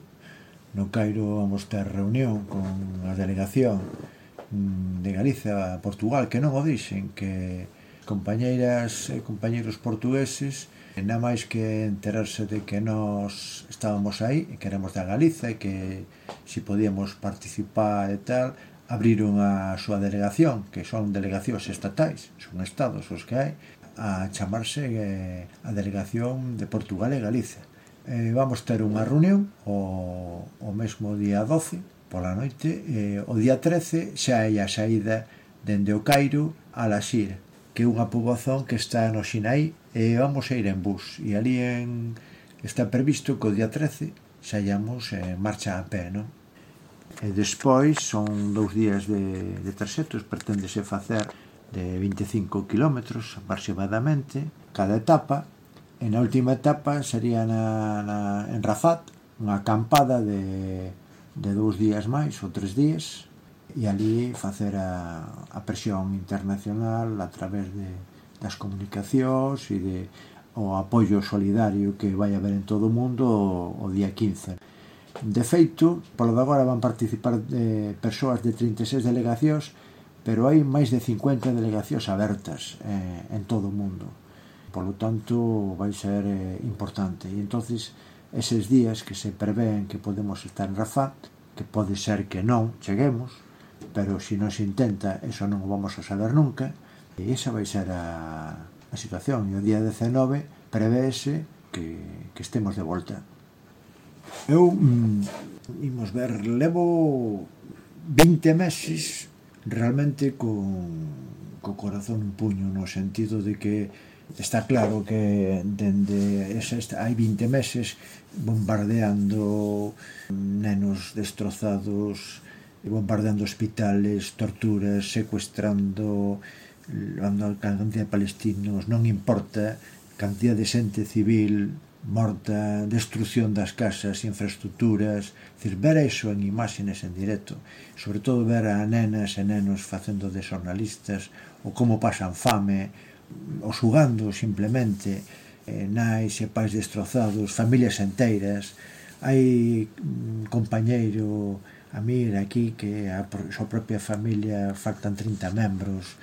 No Cairo vamos ter reunión con a delegación mm, de Galicia a Portugal, que non o dixen, que compañeiras e compañeiros portugueses na máis que enterarse de que nós estábamos aí e que éramos da Galiza e que si podíamos participar e tal, abriron a súa delegación, que son delegacións estatais, son estados os que hai, a chamarse eh, a Delegación de Portugal e Galicia. Eh, vamos ter unha reunión o, o mesmo día 12 pola noite, eh, o día 13 xa é a saída dende o Cairo a la Xira, que é unha poboazón que está no Sinaí, e eh, vamos a ir en bus e ali en, está previsto que o día 13 saíamos en marcha a pé, non? E despois son dous días de, de traxetos, preténdese facer de 25 km aproximadamente cada etapa. E na última etapa sería na, na, en Rafat, unha acampada de, de dous días máis ou tres días e ali facer a, a presión internacional a través de, das comunicacións e de o apoio solidario que vai haber en todo o mundo o, o día 15. De feito, polo de agora van participar eh, persoas de 36 delegacións, pero hai máis de 50 delegacións abertas eh, en todo o mundo. Polo tanto, vai ser eh, importante. E entonces eses días que se prevén que podemos estar en Rafat, que pode ser que non cheguemos, pero se non se intenta, eso non o vamos a saber nunca, e esa vai ser a, a situación. E o día 19 prevese que, que estemos de volta. Eu, mm, imos ver, levo 20 meses realmente con, co corazón un puño no sentido de que está claro que dende esas, hai 20 meses bombardeando mm, nenos destrozados bombardeando hospitales, torturas, secuestrando cando a cantidad de palestinos non importa cantidad de xente civil morta, destrucción das casas, infraestructuras, decir, ver iso en imágenes en directo, sobre todo ver a nenas e nenos facendo de xornalistas, o como pasan fame, o xugando simplemente, eh, nais e pais destrozados, familias enteiras, hai un compañeiro a aquí que a súa propia familia faltan 30 membros,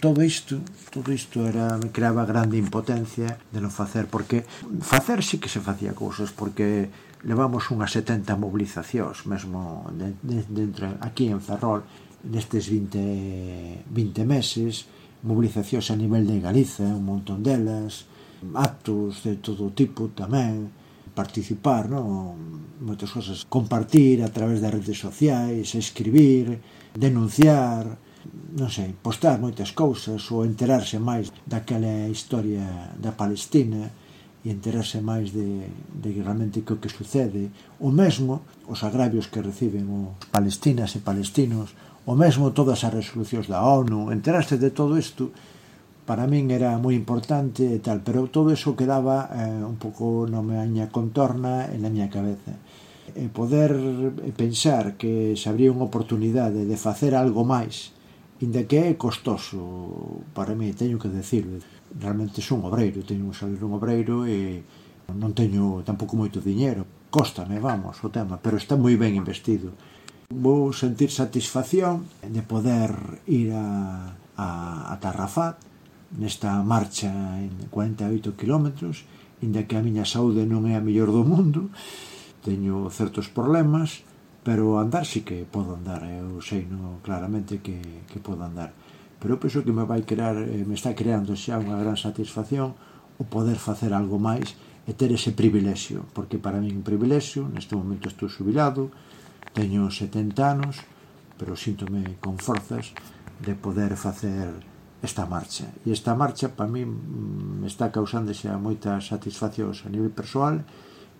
todo isto todo isto era me creaba grande impotencia de non facer porque facer sí que se facía cousas porque levamos unhas 70 mobilizacións mesmo de, de, dentro aquí en Ferrol nestes 20 20 meses mobilizacións a nivel de Galiza un montón delas actos de todo tipo tamén participar, non? moitas cosas, compartir a través das redes sociais, escribir, denunciar, non sei, postar moitas cousas ou enterarse máis daquela historia da Palestina e enterarse máis de, de realmente que o que sucede o mesmo os agravios que reciben os palestinas e palestinos o mesmo todas as resolucións da ONU enterarse de todo isto para min era moi importante e tal, pero todo eso quedaba eh, un pouco na miña contorna e na miña cabeza. E poder pensar que se abría unha oportunidade de facer algo máis Inda que é costoso para mí, teño que decirlo. Realmente son obreiro, teño un salario un obreiro e non teño tampouco moito diñeiro. Cóstame, vamos, o tema, pero está moi ben investido. Vou sentir satisfacción de poder ir a, a, a Tarrafat nesta marcha en 48 km, inda que a miña saúde non é a mellor do mundo, teño certos problemas, pero andar sí que podo andar eh, eu sei no claramente que, que podo andar pero eu penso que me vai crear eh, me está creando xa unha gran satisfacción o poder facer algo máis e ter ese privilexio porque para min un privilexio neste momento estou jubilado teño 70 anos pero síntome con forzas de poder facer esta marcha. E esta marcha para mí mm, me está causando xa moitas satisfaccións a nivel persoal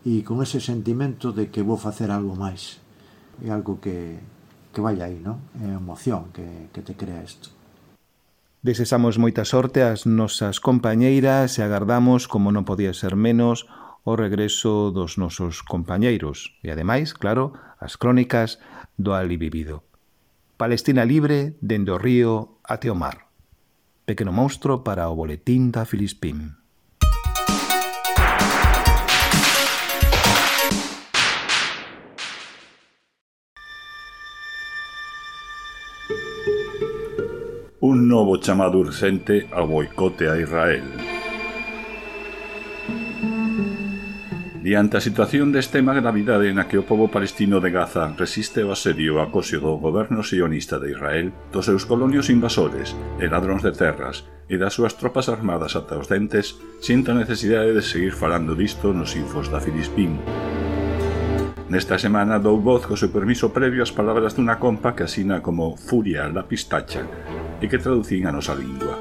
e con ese sentimento de que vou facer algo máis é algo que, que vai aí, non? É a emoción que, que te crea isto. Desexamos moita sorte ás nosas compañeiras e agardamos, como non podía ser menos, o regreso dos nosos compañeiros e, ademais, claro, as crónicas do ali vivido. Palestina libre dende o río até o mar. Pequeno monstro para o boletín da Filispín. un novo chamado urxente ao boicote a Israel. Diante a situación de extrema gravidade na que o povo palestino de Gaza resiste o asedio e acoso do goberno sionista de Israel, dos seus colonios invasores e ladróns de terras e das súas tropas armadas ata os dentes, sinto a necesidade de seguir falando disto nos infos da Filispín. Nesta semana dou voz co seu permiso previo ás palabras dunha compa que asina como Furia la Pistacha, e que traducín a nosa lingua.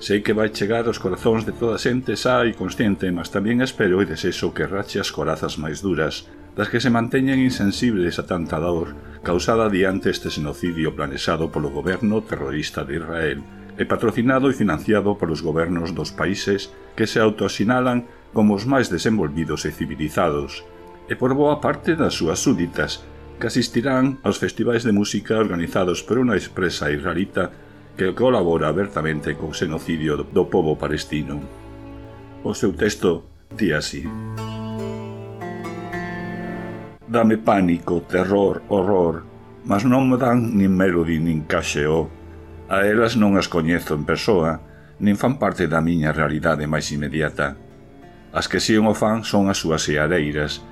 Sei que vai chegar aos corazóns de toda a xente xa e consciente, mas tamén espero e desexo que rache as corazas máis duras, das que se manteñen insensibles a tanta dor causada diante este xenocidio planexado polo goberno terrorista de Israel e patrocinado e financiado polos gobernos dos países que se autoasinalan como os máis desenvolvidos e civilizados, e por boa parte das súas súditas, que asistirán aos festivais de música organizados por unha expresa israelita que colabora abertamente co xenocidio do povo palestino. O seu texto di así. Dame pánico, terror, horror, mas non me dan nin melody nin caxeo. A elas non as coñezo en persoa, nin fan parte da miña realidade máis inmediata. As que si o fan son as súas seareiras,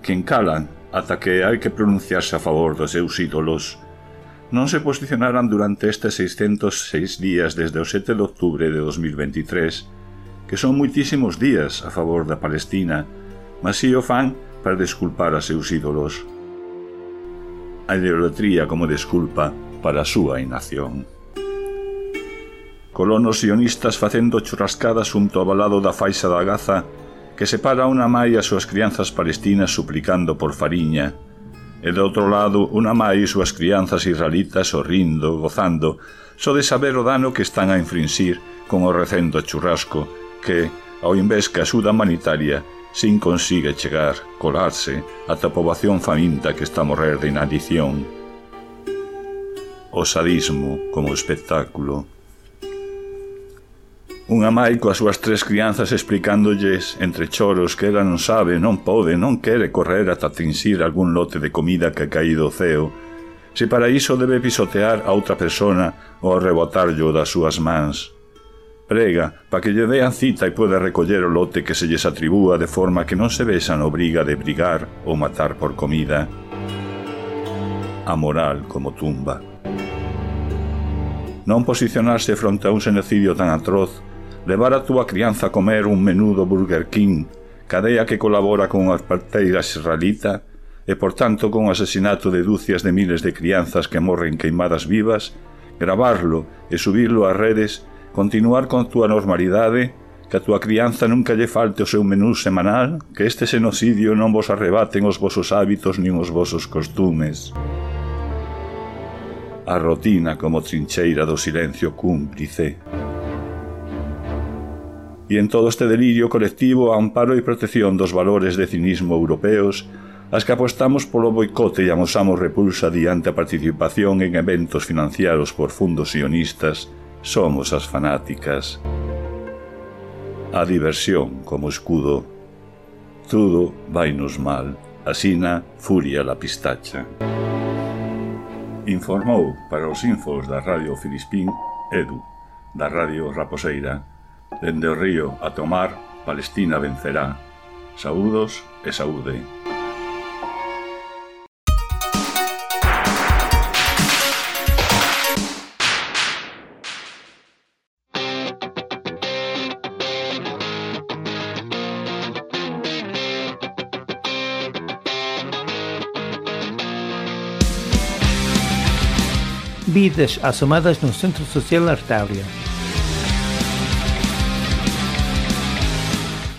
que encalan ata que hai que pronunciarse a favor dos seus ídolos, non se posicionaran durante estes 606 días desde o 7 de octubre de 2023, que son moitísimos días a favor da Palestina, mas si o fan para desculpar a seus ídolos. A idolatría como desculpa para a súa inacción. Colonos sionistas facendo churrascadas xunto ao balado da faixa da Gaza que separa unha mai as súas crianzas palestinas suplicando por fariña, e do outro lado unha mai as súas crianzas israelitas sorrindo, gozando, só de saber o dano que están a infringir con o recendo churrasco que, ao invés que axuda humanitaria, sin consigue chegar, colarse, ata a poboación faminta que está a morrer de inanición. O sadismo como espectáculo Unha mai coas súas tres crianzas explicándolles entre choros que ela non sabe, non pode, non quere correr ata tinsir algún lote de comida que ha caído o ceo, se para iso debe pisotear a outra persona ou rebotarllo das súas mans. Prega pa que lle dean cita e poda recoller o lote que se lles atribúa de forma que non se vexan obriga de brigar ou matar por comida. A moral como tumba. Non posicionarse fronte a un xenocidio tan atroz levar a túa crianza a comer un menudo Burger King, cadea que colabora con a parteira israelita, e por tanto con o asesinato de dúcias de miles de crianzas que morren queimadas vivas, gravarlo e subirlo ás redes, continuar con túa normalidade, que a túa crianza nunca lle falte o seu menú semanal, que este xenocidio non vos arrebaten os vosos hábitos nin os vosos costumes. A rotina como trincheira do silencio cúmplice e en todo este delirio colectivo a amparo e protección dos valores de cinismo europeos as que apostamos polo boicote e amosamos repulsa diante a participación en eventos financiados por fundos sionistas somos as fanáticas. A diversión como escudo. Tudo vai nos mal. Asina Furia la Pistacha. Informou para os infos da Radio Filispín Edu, da Radio Raposeira Dende o río a tomar, Palestina vencerá. Saúdos e saúde. Vidas asomadas no Centro Social Artária.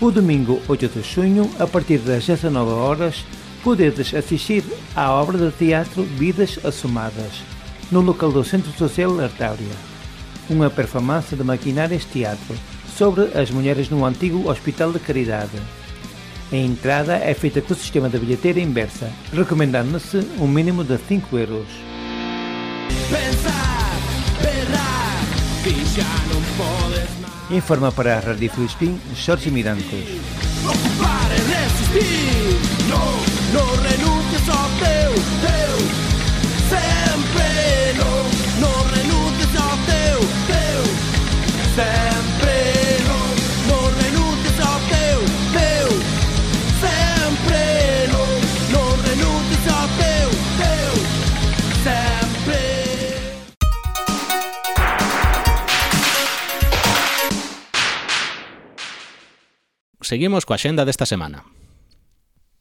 O domingo 8 de junho, a partir das 19 horas, podedes assistir à obra de teatro Vidas Assomadas, no local do Centro Social Artáurea. Uma performance de maquinárias teatro sobre as mulheres no antigo Hospital de Caridade. A entrada é feita com o sistema de bilheteira inversa, recomendando-se um mínimo de 5 euros. Pensar, berrar, Informa para a Rádio Filispim, Jorge Mirancos. Ocupar é resistir, não, não teu, teu, sempre, não, não teu, teu, sempre. seguimos coa xenda desta semana.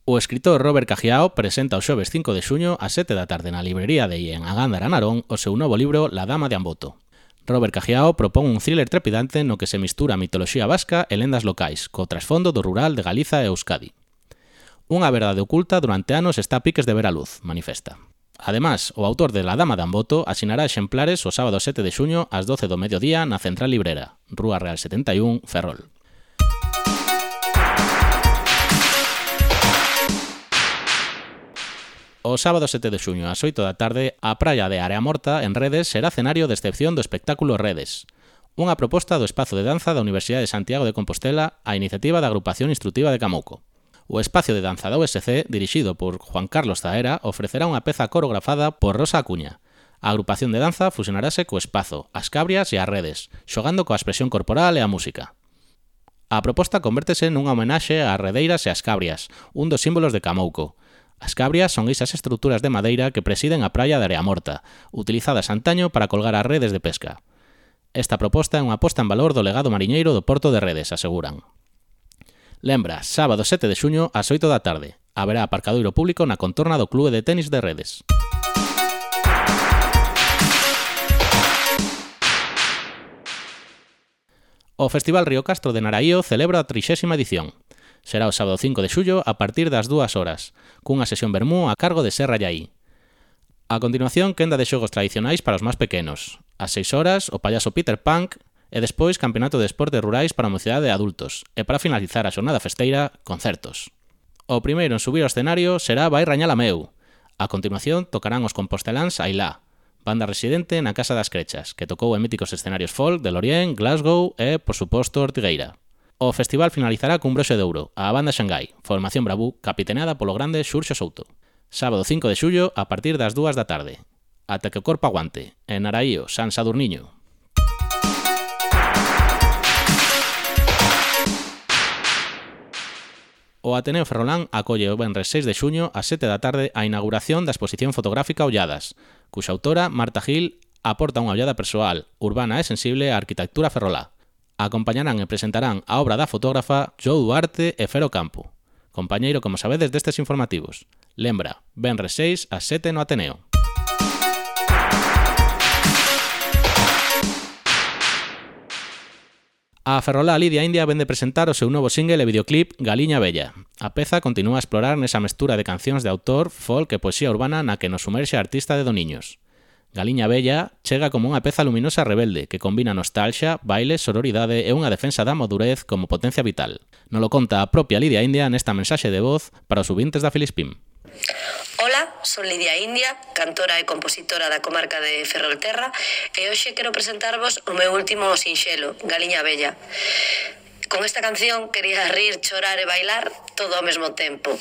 O escritor Robert Cajiao presenta o xoves 5 de xuño a 7 da tarde na librería de Ien Agándara Narón o seu novo libro La Dama de Amboto. Robert Cajiao propón un thriller trepidante no que se mistura mitoloxía vasca e lendas locais, co trasfondo do rural de Galiza e Euskadi. Unha verdade oculta durante anos está a piques de ver a luz, manifesta. Ademais, o autor de La Dama de Amboto asinará exemplares o sábado 7 de xuño ás 12 do mediodía na Central Librera, Rúa Real 71, Ferrol. O sábado 7 de xuño ás 8 da tarde, a praia de Área Morta en Redes será cenario de excepción do espectáculo Redes. Unha proposta do Espazo de Danza da Universidade de Santiago de Compostela a iniciativa da Agrupación Instructiva de Camouco. O Espacio de Danza da USC, dirixido por Juan Carlos Zaera, ofrecerá unha peza coreografada por Rosa Acuña. A agrupación de danza fusionarase co espazo, as cabrias e as redes, xogando coa expresión corporal e a música. A proposta convértese nunha homenaxe ás redeiras e ás cabrias, un dos símbolos de Camouco, As cabrias son esas estruturas de madeira que presiden a praia de Area Morta, utilizadas antaño para colgar as redes de pesca. Esta proposta é unha aposta en valor do legado mariñeiro do Porto de Redes, aseguran. Lembra, sábado 7 de xuño ás 8 da tarde. Haberá aparcadoiro público na contorna do Clube de Tenis de Redes. O Festival Río Castro de Naraío celebra a 30 edición. Será o sábado 5 de xullo a partir das 2 horas, cunha sesión vermú a cargo de Serra Yaí. A continuación, quenda de xogos tradicionais para os máis pequenos. Ás 6 horas, o payaso Peter Punk e despois campeonato de esportes rurais para a mocidade de adultos e para finalizar a xornada festeira, concertos. O primeiro en subir ao escenario será Vai Rañala Meu. A continuación tocarán os composteláns Ailá, banda residente na Casa das Crechas, que tocou en míticos escenarios folk de Lorient, Glasgow e, por suposto, Ortigueira. O festival finalizará cun broxe de ouro a banda Xangai, formación Bravú, capitaneada polo grande Xurxo Souto. Sábado 5 de xullo a partir das 2 da tarde. Ata que o corpo aguante, en Araío, San Sadurniño. o Ateneo Ferrolán acolle o venres 6 de xuño a 7 da tarde a inauguración da exposición fotográfica Olladas, cuxa autora, Marta Gil, aporta unha ollada persoal, urbana e sensible á arquitectura ferrolá acompañarán e presentarán a obra da fotógrafa Joe Duarte e Fero Campo, compañeiro, como sabedes, destes informativos. Lembra, Benre 6 a 7 no Ateneo. A Ferrolá Lidia India vende presentar o seu novo single e videoclip Galiña Bella. A peza continúa a explorar nesa mestura de cancións de autor, folk e poesía urbana na que nos sumerxe a artista de Doniños. Galiña Bella chega como unha peza luminosa rebelde que combina nostalxia, baile, sororidade e unha defensa da madurez como potencia vital. Non lo conta a propia Lidia India nesta mensaxe de voz para os subintes da Filispín. Ola, son Lidia India, cantora e compositora da comarca de Ferrolterra e hoxe quero presentarvos o meu último sinxelo, Galiña Bella. Con esta canción quería rir, chorar e bailar todo ao mesmo tempo.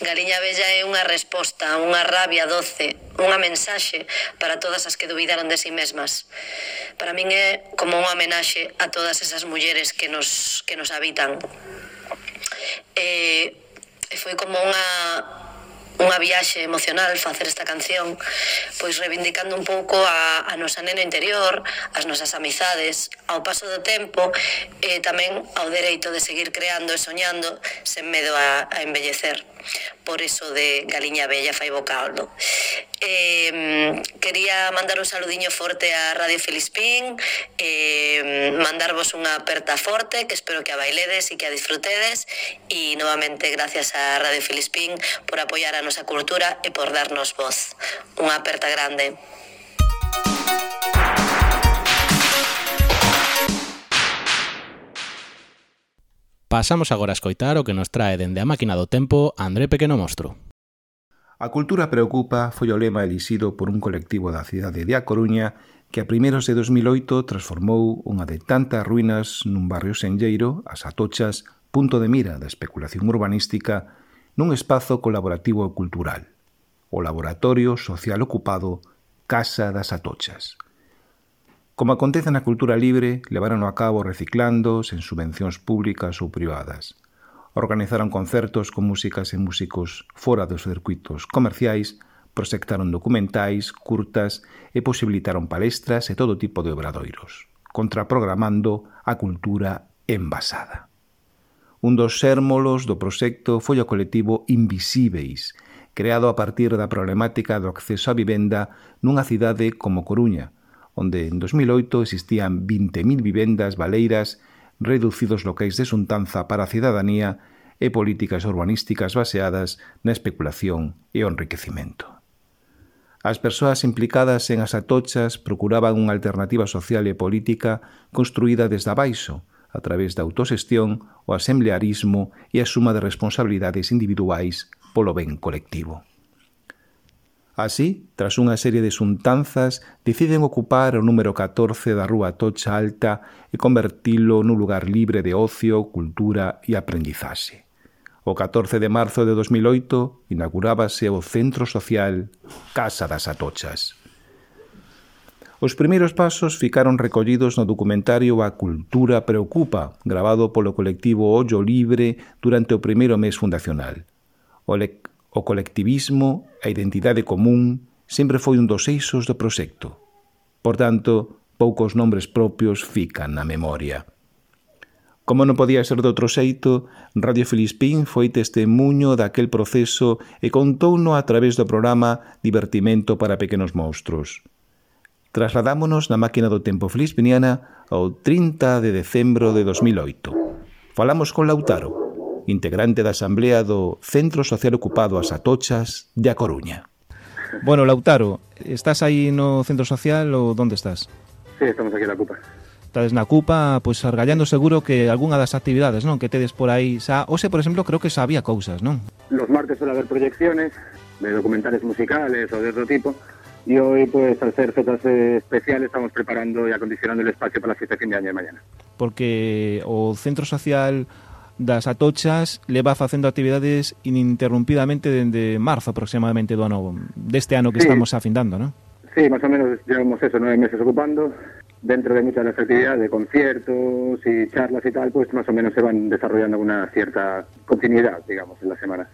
Galiña Bella é unha resposta, unha rabia doce, unha mensaxe para todas as que duvidaron de si sí mesmas. Para min é como unha homenaxe a todas esas mulleres que nos, que nos habitan. E, e foi como unha unha viaxe emocional facer esta canción pois reivindicando un pouco a, a nosa nena interior as nosas amizades, ao paso do tempo e tamén ao dereito de seguir creando e soñando sen medo a, a embellecer. Por iso de Galiña Bella fai bocaldo. Eh, quería mandar un saludiño forte a Radio Filispín, eh, mandarvos unha aperta forte que espero que a bailedes e que a disfrutedes e novamente gracias a Radio Filispín por apoiar a nosa cultura e por darnos voz. Unha aperta grande. Pasamos agora a escoitar o que nos trae dende a máquina do tempo André Pequeno Mostro. A cultura preocupa foi o lema elixido por un colectivo da cidade de A Coruña que a primeiros de 2008 transformou unha de tantas ruínas nun barrio senlleiro, as Atochas, punto de mira da especulación urbanística, nun espazo colaborativo e cultural. O Laboratorio Social Ocupado Casa das Atochas. Como acontece na cultura libre, levaron a cabo reciclando, sen subvencións públicas ou privadas. Organizaron concertos con músicas e músicos fora dos circuitos comerciais, proxectaron documentais, curtas e posibilitaron palestras e todo tipo de obradoiros, contraprogramando a cultura envasada. Un dos xérmolos do proxecto foi o colectivo Invisíveis, creado a partir da problemática do acceso á vivenda nunha cidade como Coruña, onde en 2008 existían 20.000 vivendas baleiras reducidos locais de xuntanza para a cidadanía e políticas urbanísticas baseadas na especulación e o enriquecimento. As persoas implicadas en as atochas procuraban unha alternativa social e política construída desde abaixo, a través da autosestión, o asemblearismo e a suma de responsabilidades individuais polo ben colectivo. Así, tras unha serie de xuntanzas, deciden ocupar o número 14 da Rúa Tocha Alta e convertilo nun lugar libre de ocio, cultura e aprendizaxe. O 14 de marzo de 2008 inaugurábase o centro social Casa das Atochas. Os primeiros pasos ficaron recollidos no documentario A Cultura Preocupa, grabado polo colectivo Ollo Libre durante o primeiro mes fundacional. O, O colectivismo, a identidade común, sempre foi un dos eixos do proxecto. Por tanto, poucos nombres propios fican na memoria. Como non podía ser de outro xeito, Radio Filispín foi testemunho daquel proceso e contouno a través do programa Divertimento para Pequenos Monstros. Trasladámonos na máquina do tempo filispiniana ao 30 de decembro de 2008. Falamos con Lautaro, integrante da Asamblea do Centro Social Ocupado As Atochas de A Coruña. Bueno, Lautaro, estás aí no Centro Social ou onde estás? Sí, estamos aquí na CUPA. Estades na CUPA, pois pues, argallando seguro que algunha das actividades, non? Que tedes por aí xa... Ose, por exemplo, creo que xa había cousas, non? Los martes suele haber proyecciones de documentales musicales ou de outro tipo, y hoy pues al ser fechas especiales estamos preparando y acondicionando el espacio para la fiesta de fin de año de mañana. Porque o centro social das atochas leva facendo actividades ininterrumpidamente dende marzo aproximadamente do ano deste ano que sí. estamos afindando, non? Sí, máis ou menos llevamos eso, nove meses ocupando dentro de muchas de las actividades, de conciertos y charlas y tal, pues más o menos se van desarrollando una cierta continuidad, digamos, en la semana.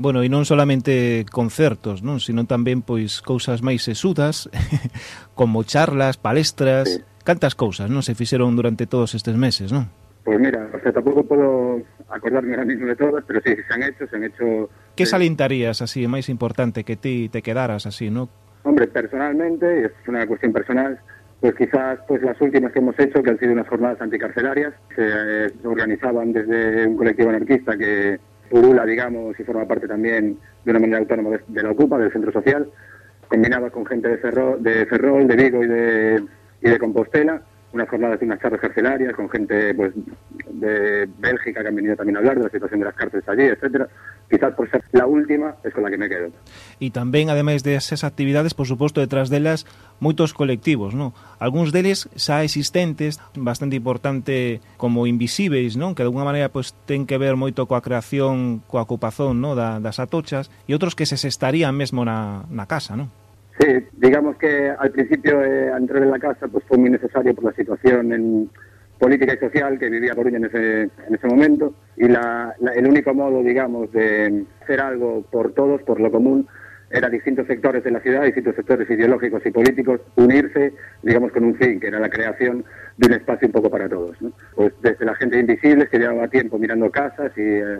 Bueno, e non solamente concertos, non, sino tamén pois cousas máis sesudas, como charlas, palestras, sí. cantas cousas, non se fixeron durante todos estes meses, non? Pues mira, o sea, tampouco podo acordarme ahora mismo de todas, pero sí, se han hecho, se han hecho... Que salientarías así, máis importante que ti te quedaras así, non? Hombre, personalmente, es una cuestión personal, pues quizás pues las últimas que hemos hecho, que han sido unas jornadas anticarcelarias, se eh, organizaban desde un colectivo anarquista que purula, digamos, y forma parte también de una manera autónoma de, de la Ocupa, del centro social, combinaba con gente de, Ferrol, de Ferrol, de Vigo y de, y de Compostela, unas jornadas y unas charlas carcelarias con gente pues de Bélgica que han venido también a hablar de la situación de las cárceles allí, etcétera. Quizás por ser la última es con la que me quedo. E tamén, ademais desas actividades, por suposto, detrás delas, moitos colectivos, non? Alguns deles xa existentes, bastante importante como invisíveis, non? Que de alguna maneira pues, ten que ver moito coa creación, coa ocupazón, non? Da, das atochas, e outros que se estarían mesmo na, na casa, non? Sí, digamos que al principio eh, entrar en la casa pues fue muy necesario por la situación en política y social que vivía Coruña en ese, en ese momento y la, la, el único modo, digamos, de hacer algo por todos, por lo común, era distintos sectores de la ciudad, distintos sectores ideológicos y políticos, unirse, digamos, con un fin, que era la creación de un espacio un poco para todos. ¿no? Pues desde la gente invisible, que llevaba tiempo mirando casas y eh,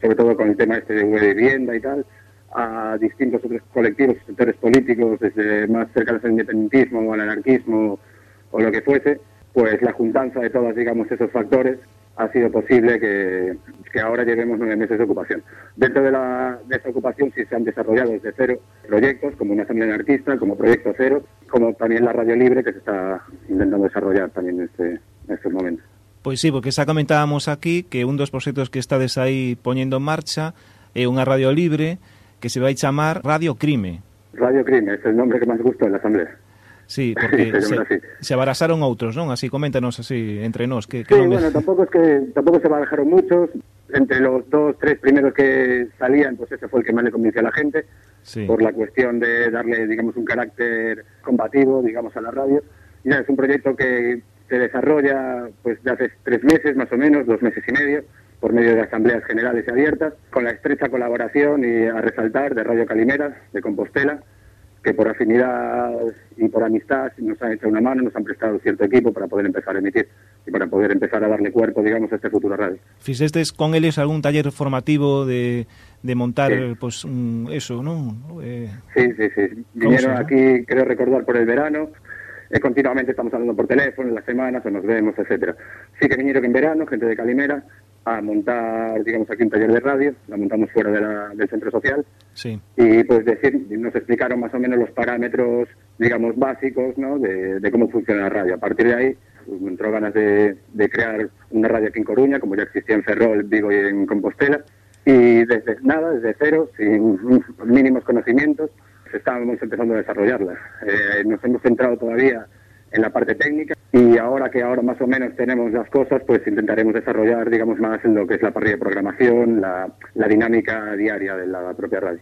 sobre todo con el tema este de vivienda y tal, a distintos otros colectivos, sectores políticos, desde más cercanos al independentismo o al anarquismo o lo que fuese, pues la juntanza de todos, digamos, esos factores ha sido posible que, que ahora llevemos nueve meses de ocupación. Dentro de, la, de esa ocupación sí se han desarrollado desde cero proyectos, como una asamblea anarquista, como Proyecto Cero, como también la Radio Libre, que se está intentando desarrollar también en, este, en estos momentos. Pois sí, porque xa comentábamos aquí que un dos proxectos que estades aí poñendo en marcha é unha radio libre que se vai chamar Radio Crime. Radio Crime, é o nombre que máis gusta da Asamblea. Sí, porque se, se abarazaron outros, non? Así, coméntanos así, entre nós. Que, que sí, bueno, tampouco es que tampouco se abarajaron muchos. Entre los dos, tres primeros que salían, pues ese fue el que más le convenció a la gente, sí. por la cuestión de darle, digamos, un carácter combativo, digamos, a la radio. Y ya, es un proyecto que se desarrolla, pues, de hace tres meses, más o menos, dos meses y medio, por medio de asambleas generales y abiertas, con la estrecha colaboración y a resaltar de Radio Calimera, de Compostela, que por afinidad y por amistad nos han hecho una mano, nos han prestado cierto equipo para poder empezar a emitir y para poder empezar a darle cuerpo, digamos, a este futuro radio. ¿Fixestes con eles algún taller formativo de, de montar sí. pues, un, eso, ¿no? Eh, sí, sí, sí. Vinieron aquí, creo recordar, por el verano, eh, continuamente estamos hablando por teléfono, en las semanas, o nos vemos, etcétera. Sí que vinieron en verano, gente de Calimera, a montar, digamos, aquí un taller de radio, la montamos fuera de la, del centro social. Sí. Y pues decir, nos explicaron más o menos los parámetros, digamos, básicos, ¿no? De, de cómo funciona la radio. A partir de ahí, pues, me entró ganas de, de, crear una radio aquí en Coruña, como ya existía en Ferrol, Vigo y en Compostela. Y desde nada, desde cero, sin mínimos conocimientos, estábamos empezando a desarrollarla. Eh, nos hemos centrado todavía en la parte técnica y ahora que ahora más o menos tenemos las cosas, pues intentaremos desarrollar, digamos, más en lo que es la parrilla de programación, la, la dinámica diaria de la propia radio.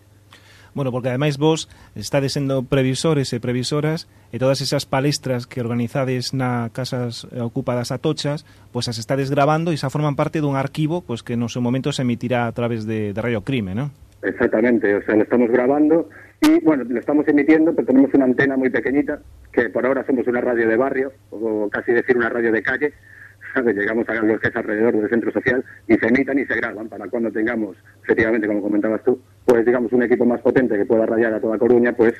Bueno, porque ademais vos estades sendo previsores e previsoras e todas esas palestras que organizades na casas ocupadas a tochas, pois as estades grabando e xa forman parte dun arquivo pois que no seu momento se emitirá a través de, de Radio Crime, non? Exactamente, o sea, lo estamos grabando y bueno, lo estamos emitiendo, pero tenemos una antena muy pequeñita, que por ahora somos una radio de barrio, o casi decir una radio de calle, ¿sabes? llegamos a los que es alrededor del centro social y se emitan y se graban para cuando tengamos, efectivamente, como comentabas tú, pues digamos un equipo más potente que pueda radiar a toda Coruña, pues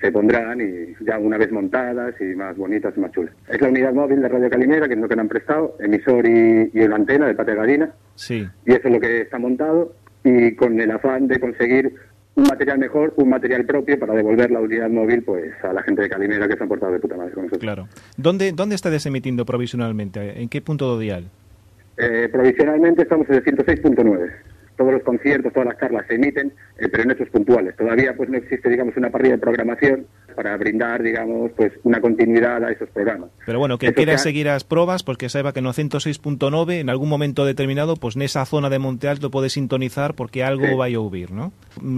se pondrán y ya una vez montadas y más bonitas y más chulas. Es la unidad móvil de Radio Calimera, que es lo que me han prestado, emisor y, y una antena de Pate Garina, sí. y eso es lo que está montado y con el afán de conseguir un material mejor, un material propio para devolver la unidad móvil pues a la gente de Calimera que se han portado de puta madre con nosotros. Claro. ¿Dónde, dónde estás emitiendo provisionalmente? ¿En qué punto do dial? Eh, provisionalmente estamos en el 106.9. todos los conciertos, todas las charlas se emiten, eh, pero en hechos puntuales. Todavía pues no existe, digamos, una parrilla de programación para brindar, digamos, pues una continuidad a esos programas. Pero bueno, que quieras seguir as probas, porque saiba que no 106.9 en algún momento determinado, pues nesa zona de Monte Alto pode sintonizar porque algo sí. vai ouvir, ¿no?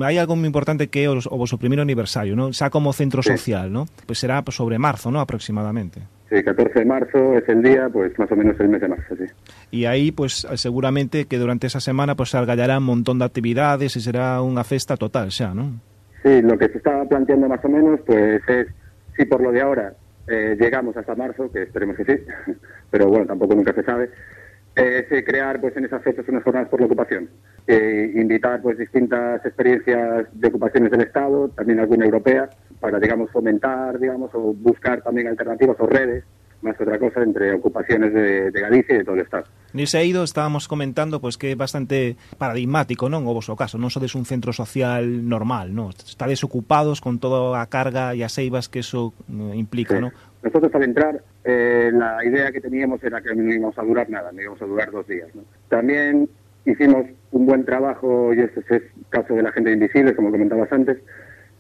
Hai algo moi importante que é o, o vosso primeiro aniversario, ¿no? Xa como centro sí. social, ¿no? Pues será sobre marzo, ¿no? Aproximadamente. Sí, 14 de marzo es el día, pues más o menos el mes de marzo, sí. Y ahí, pues seguramente que durante esa semana pues salgallará un montón de actividades y será unha festa total xa, ¿no? Sí, lo que se estaba planteando más o menos, pues es, si por lo de ahora eh, llegamos hasta marzo, que esperemos que sí, pero bueno, tampoco nunca se sabe, es eh, crear pues en esas fechas unas jornadas por la ocupación, eh, invitar pues distintas experiencias de ocupaciones del Estado, también alguna europea, para digamos fomentar, digamos, o buscar también alternativas o redes más que otra cosa entre ocupaciones de, de Galicia y de todo el Estado. Nese eido estábamos comentando pues que é bastante paradigmático, non, o vosso caso, non sodes un centro social normal, non? Estades ocupados con toda a carga e as eivas que eso eh, implica, sí. non? Nosotros al entrar, eh, la idea que teníamos era que no íbamos a durar nada, no íbamos a durar dos días, ¿no? También hicimos un buen trabajo, y este es el caso de la gente invisible, como comentabas antes,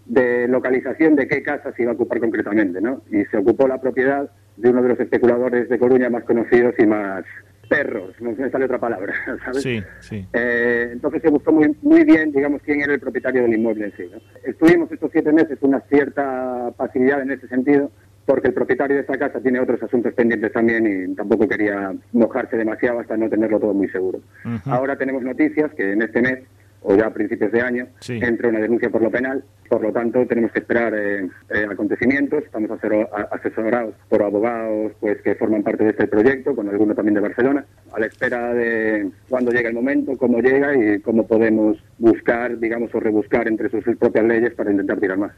de localización de qué casa se iba a ocupar concretamente, ¿no? Y se ocupó la propiedad de uno de los especuladores de Coruña más conocidos y más perros, no me sale otra palabra, ¿sabes? Sí, sí. Eh, entonces se buscó muy, muy bien, digamos, quién era el propietario del inmueble en sí. ¿no? Estuvimos estos siete meses una cierta pasividad en ese sentido, porque el propietario de esta casa tiene otros asuntos pendientes también y tampoco quería mojarse demasiado hasta no tenerlo todo muy seguro. Uh -huh. Ahora tenemos noticias que en este mes o ya a principios de año, sí. entre una denuncia por lo penal. Por lo tanto, tenemos que esperar eh, eh, acontecimientos. Estamos asesorados por abogados pues que forman parte de este proyecto, con alguno también de Barcelona, a la espera de cuándo llega el momento, cómo llega y cómo podemos buscar, digamos, o rebuscar entre sus propias leyes para intentar tirar más.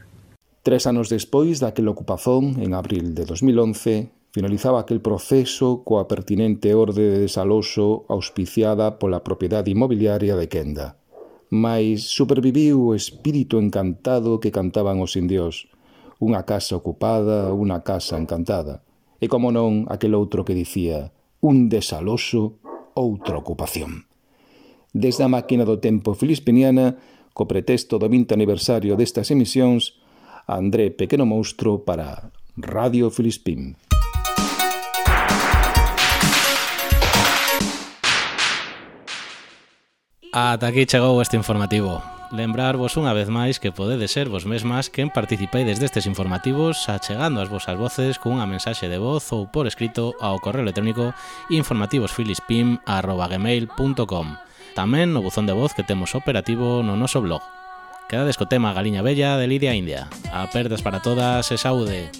Tres anos despois daquela ocupazón, en abril de 2011, finalizaba aquel proceso coa pertinente orde de desaloso auspiciada pola propiedade inmobiliaria de Kenda mas superviviu o espírito encantado que cantaban os indios. Unha casa ocupada, unha casa encantada. E como non, aquel outro que dicía un desaloso, outra ocupación. Desde a máquina do tempo filispiniana, co pretexto do 20 aniversario destas emisións, André Pequeno Monstro para Radio Filispín. Ata aquí chegou este informativo. Lembrarvos unha vez máis que podedes ser vos mesmas quen participaides destes informativos achegando as vosas voces cunha mensaxe de voz ou por escrito ao correo electrónico informativosfilispim.gmail.com Tamén no buzón de voz que temos operativo no noso blog. Quedades co tema Galiña Bella de Lidia India. Apertas para todas e saúde.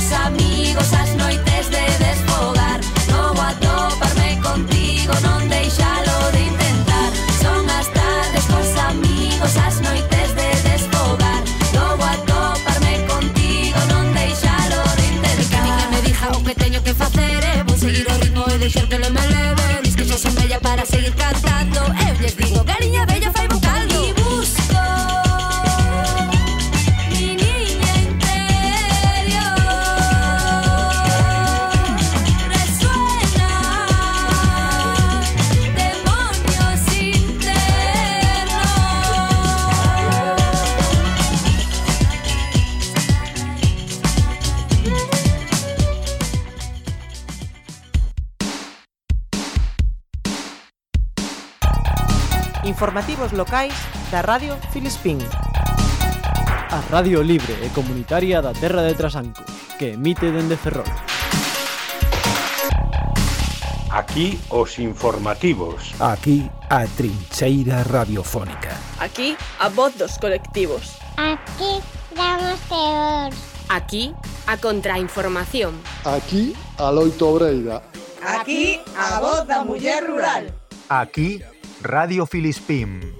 sabría. locais da Radio Filispín. A Radio Libre e Comunitaria da Terra de Trasanco, que emite dende Ferrol. Aquí os informativos. Aquí a trincheira radiofónica. Aquí a voz dos colectivos. Aquí damos teor. Aquí a contrainformación. Aquí a loito obreira. Aquí a voz da muller rural. Aquí Radio Filispín.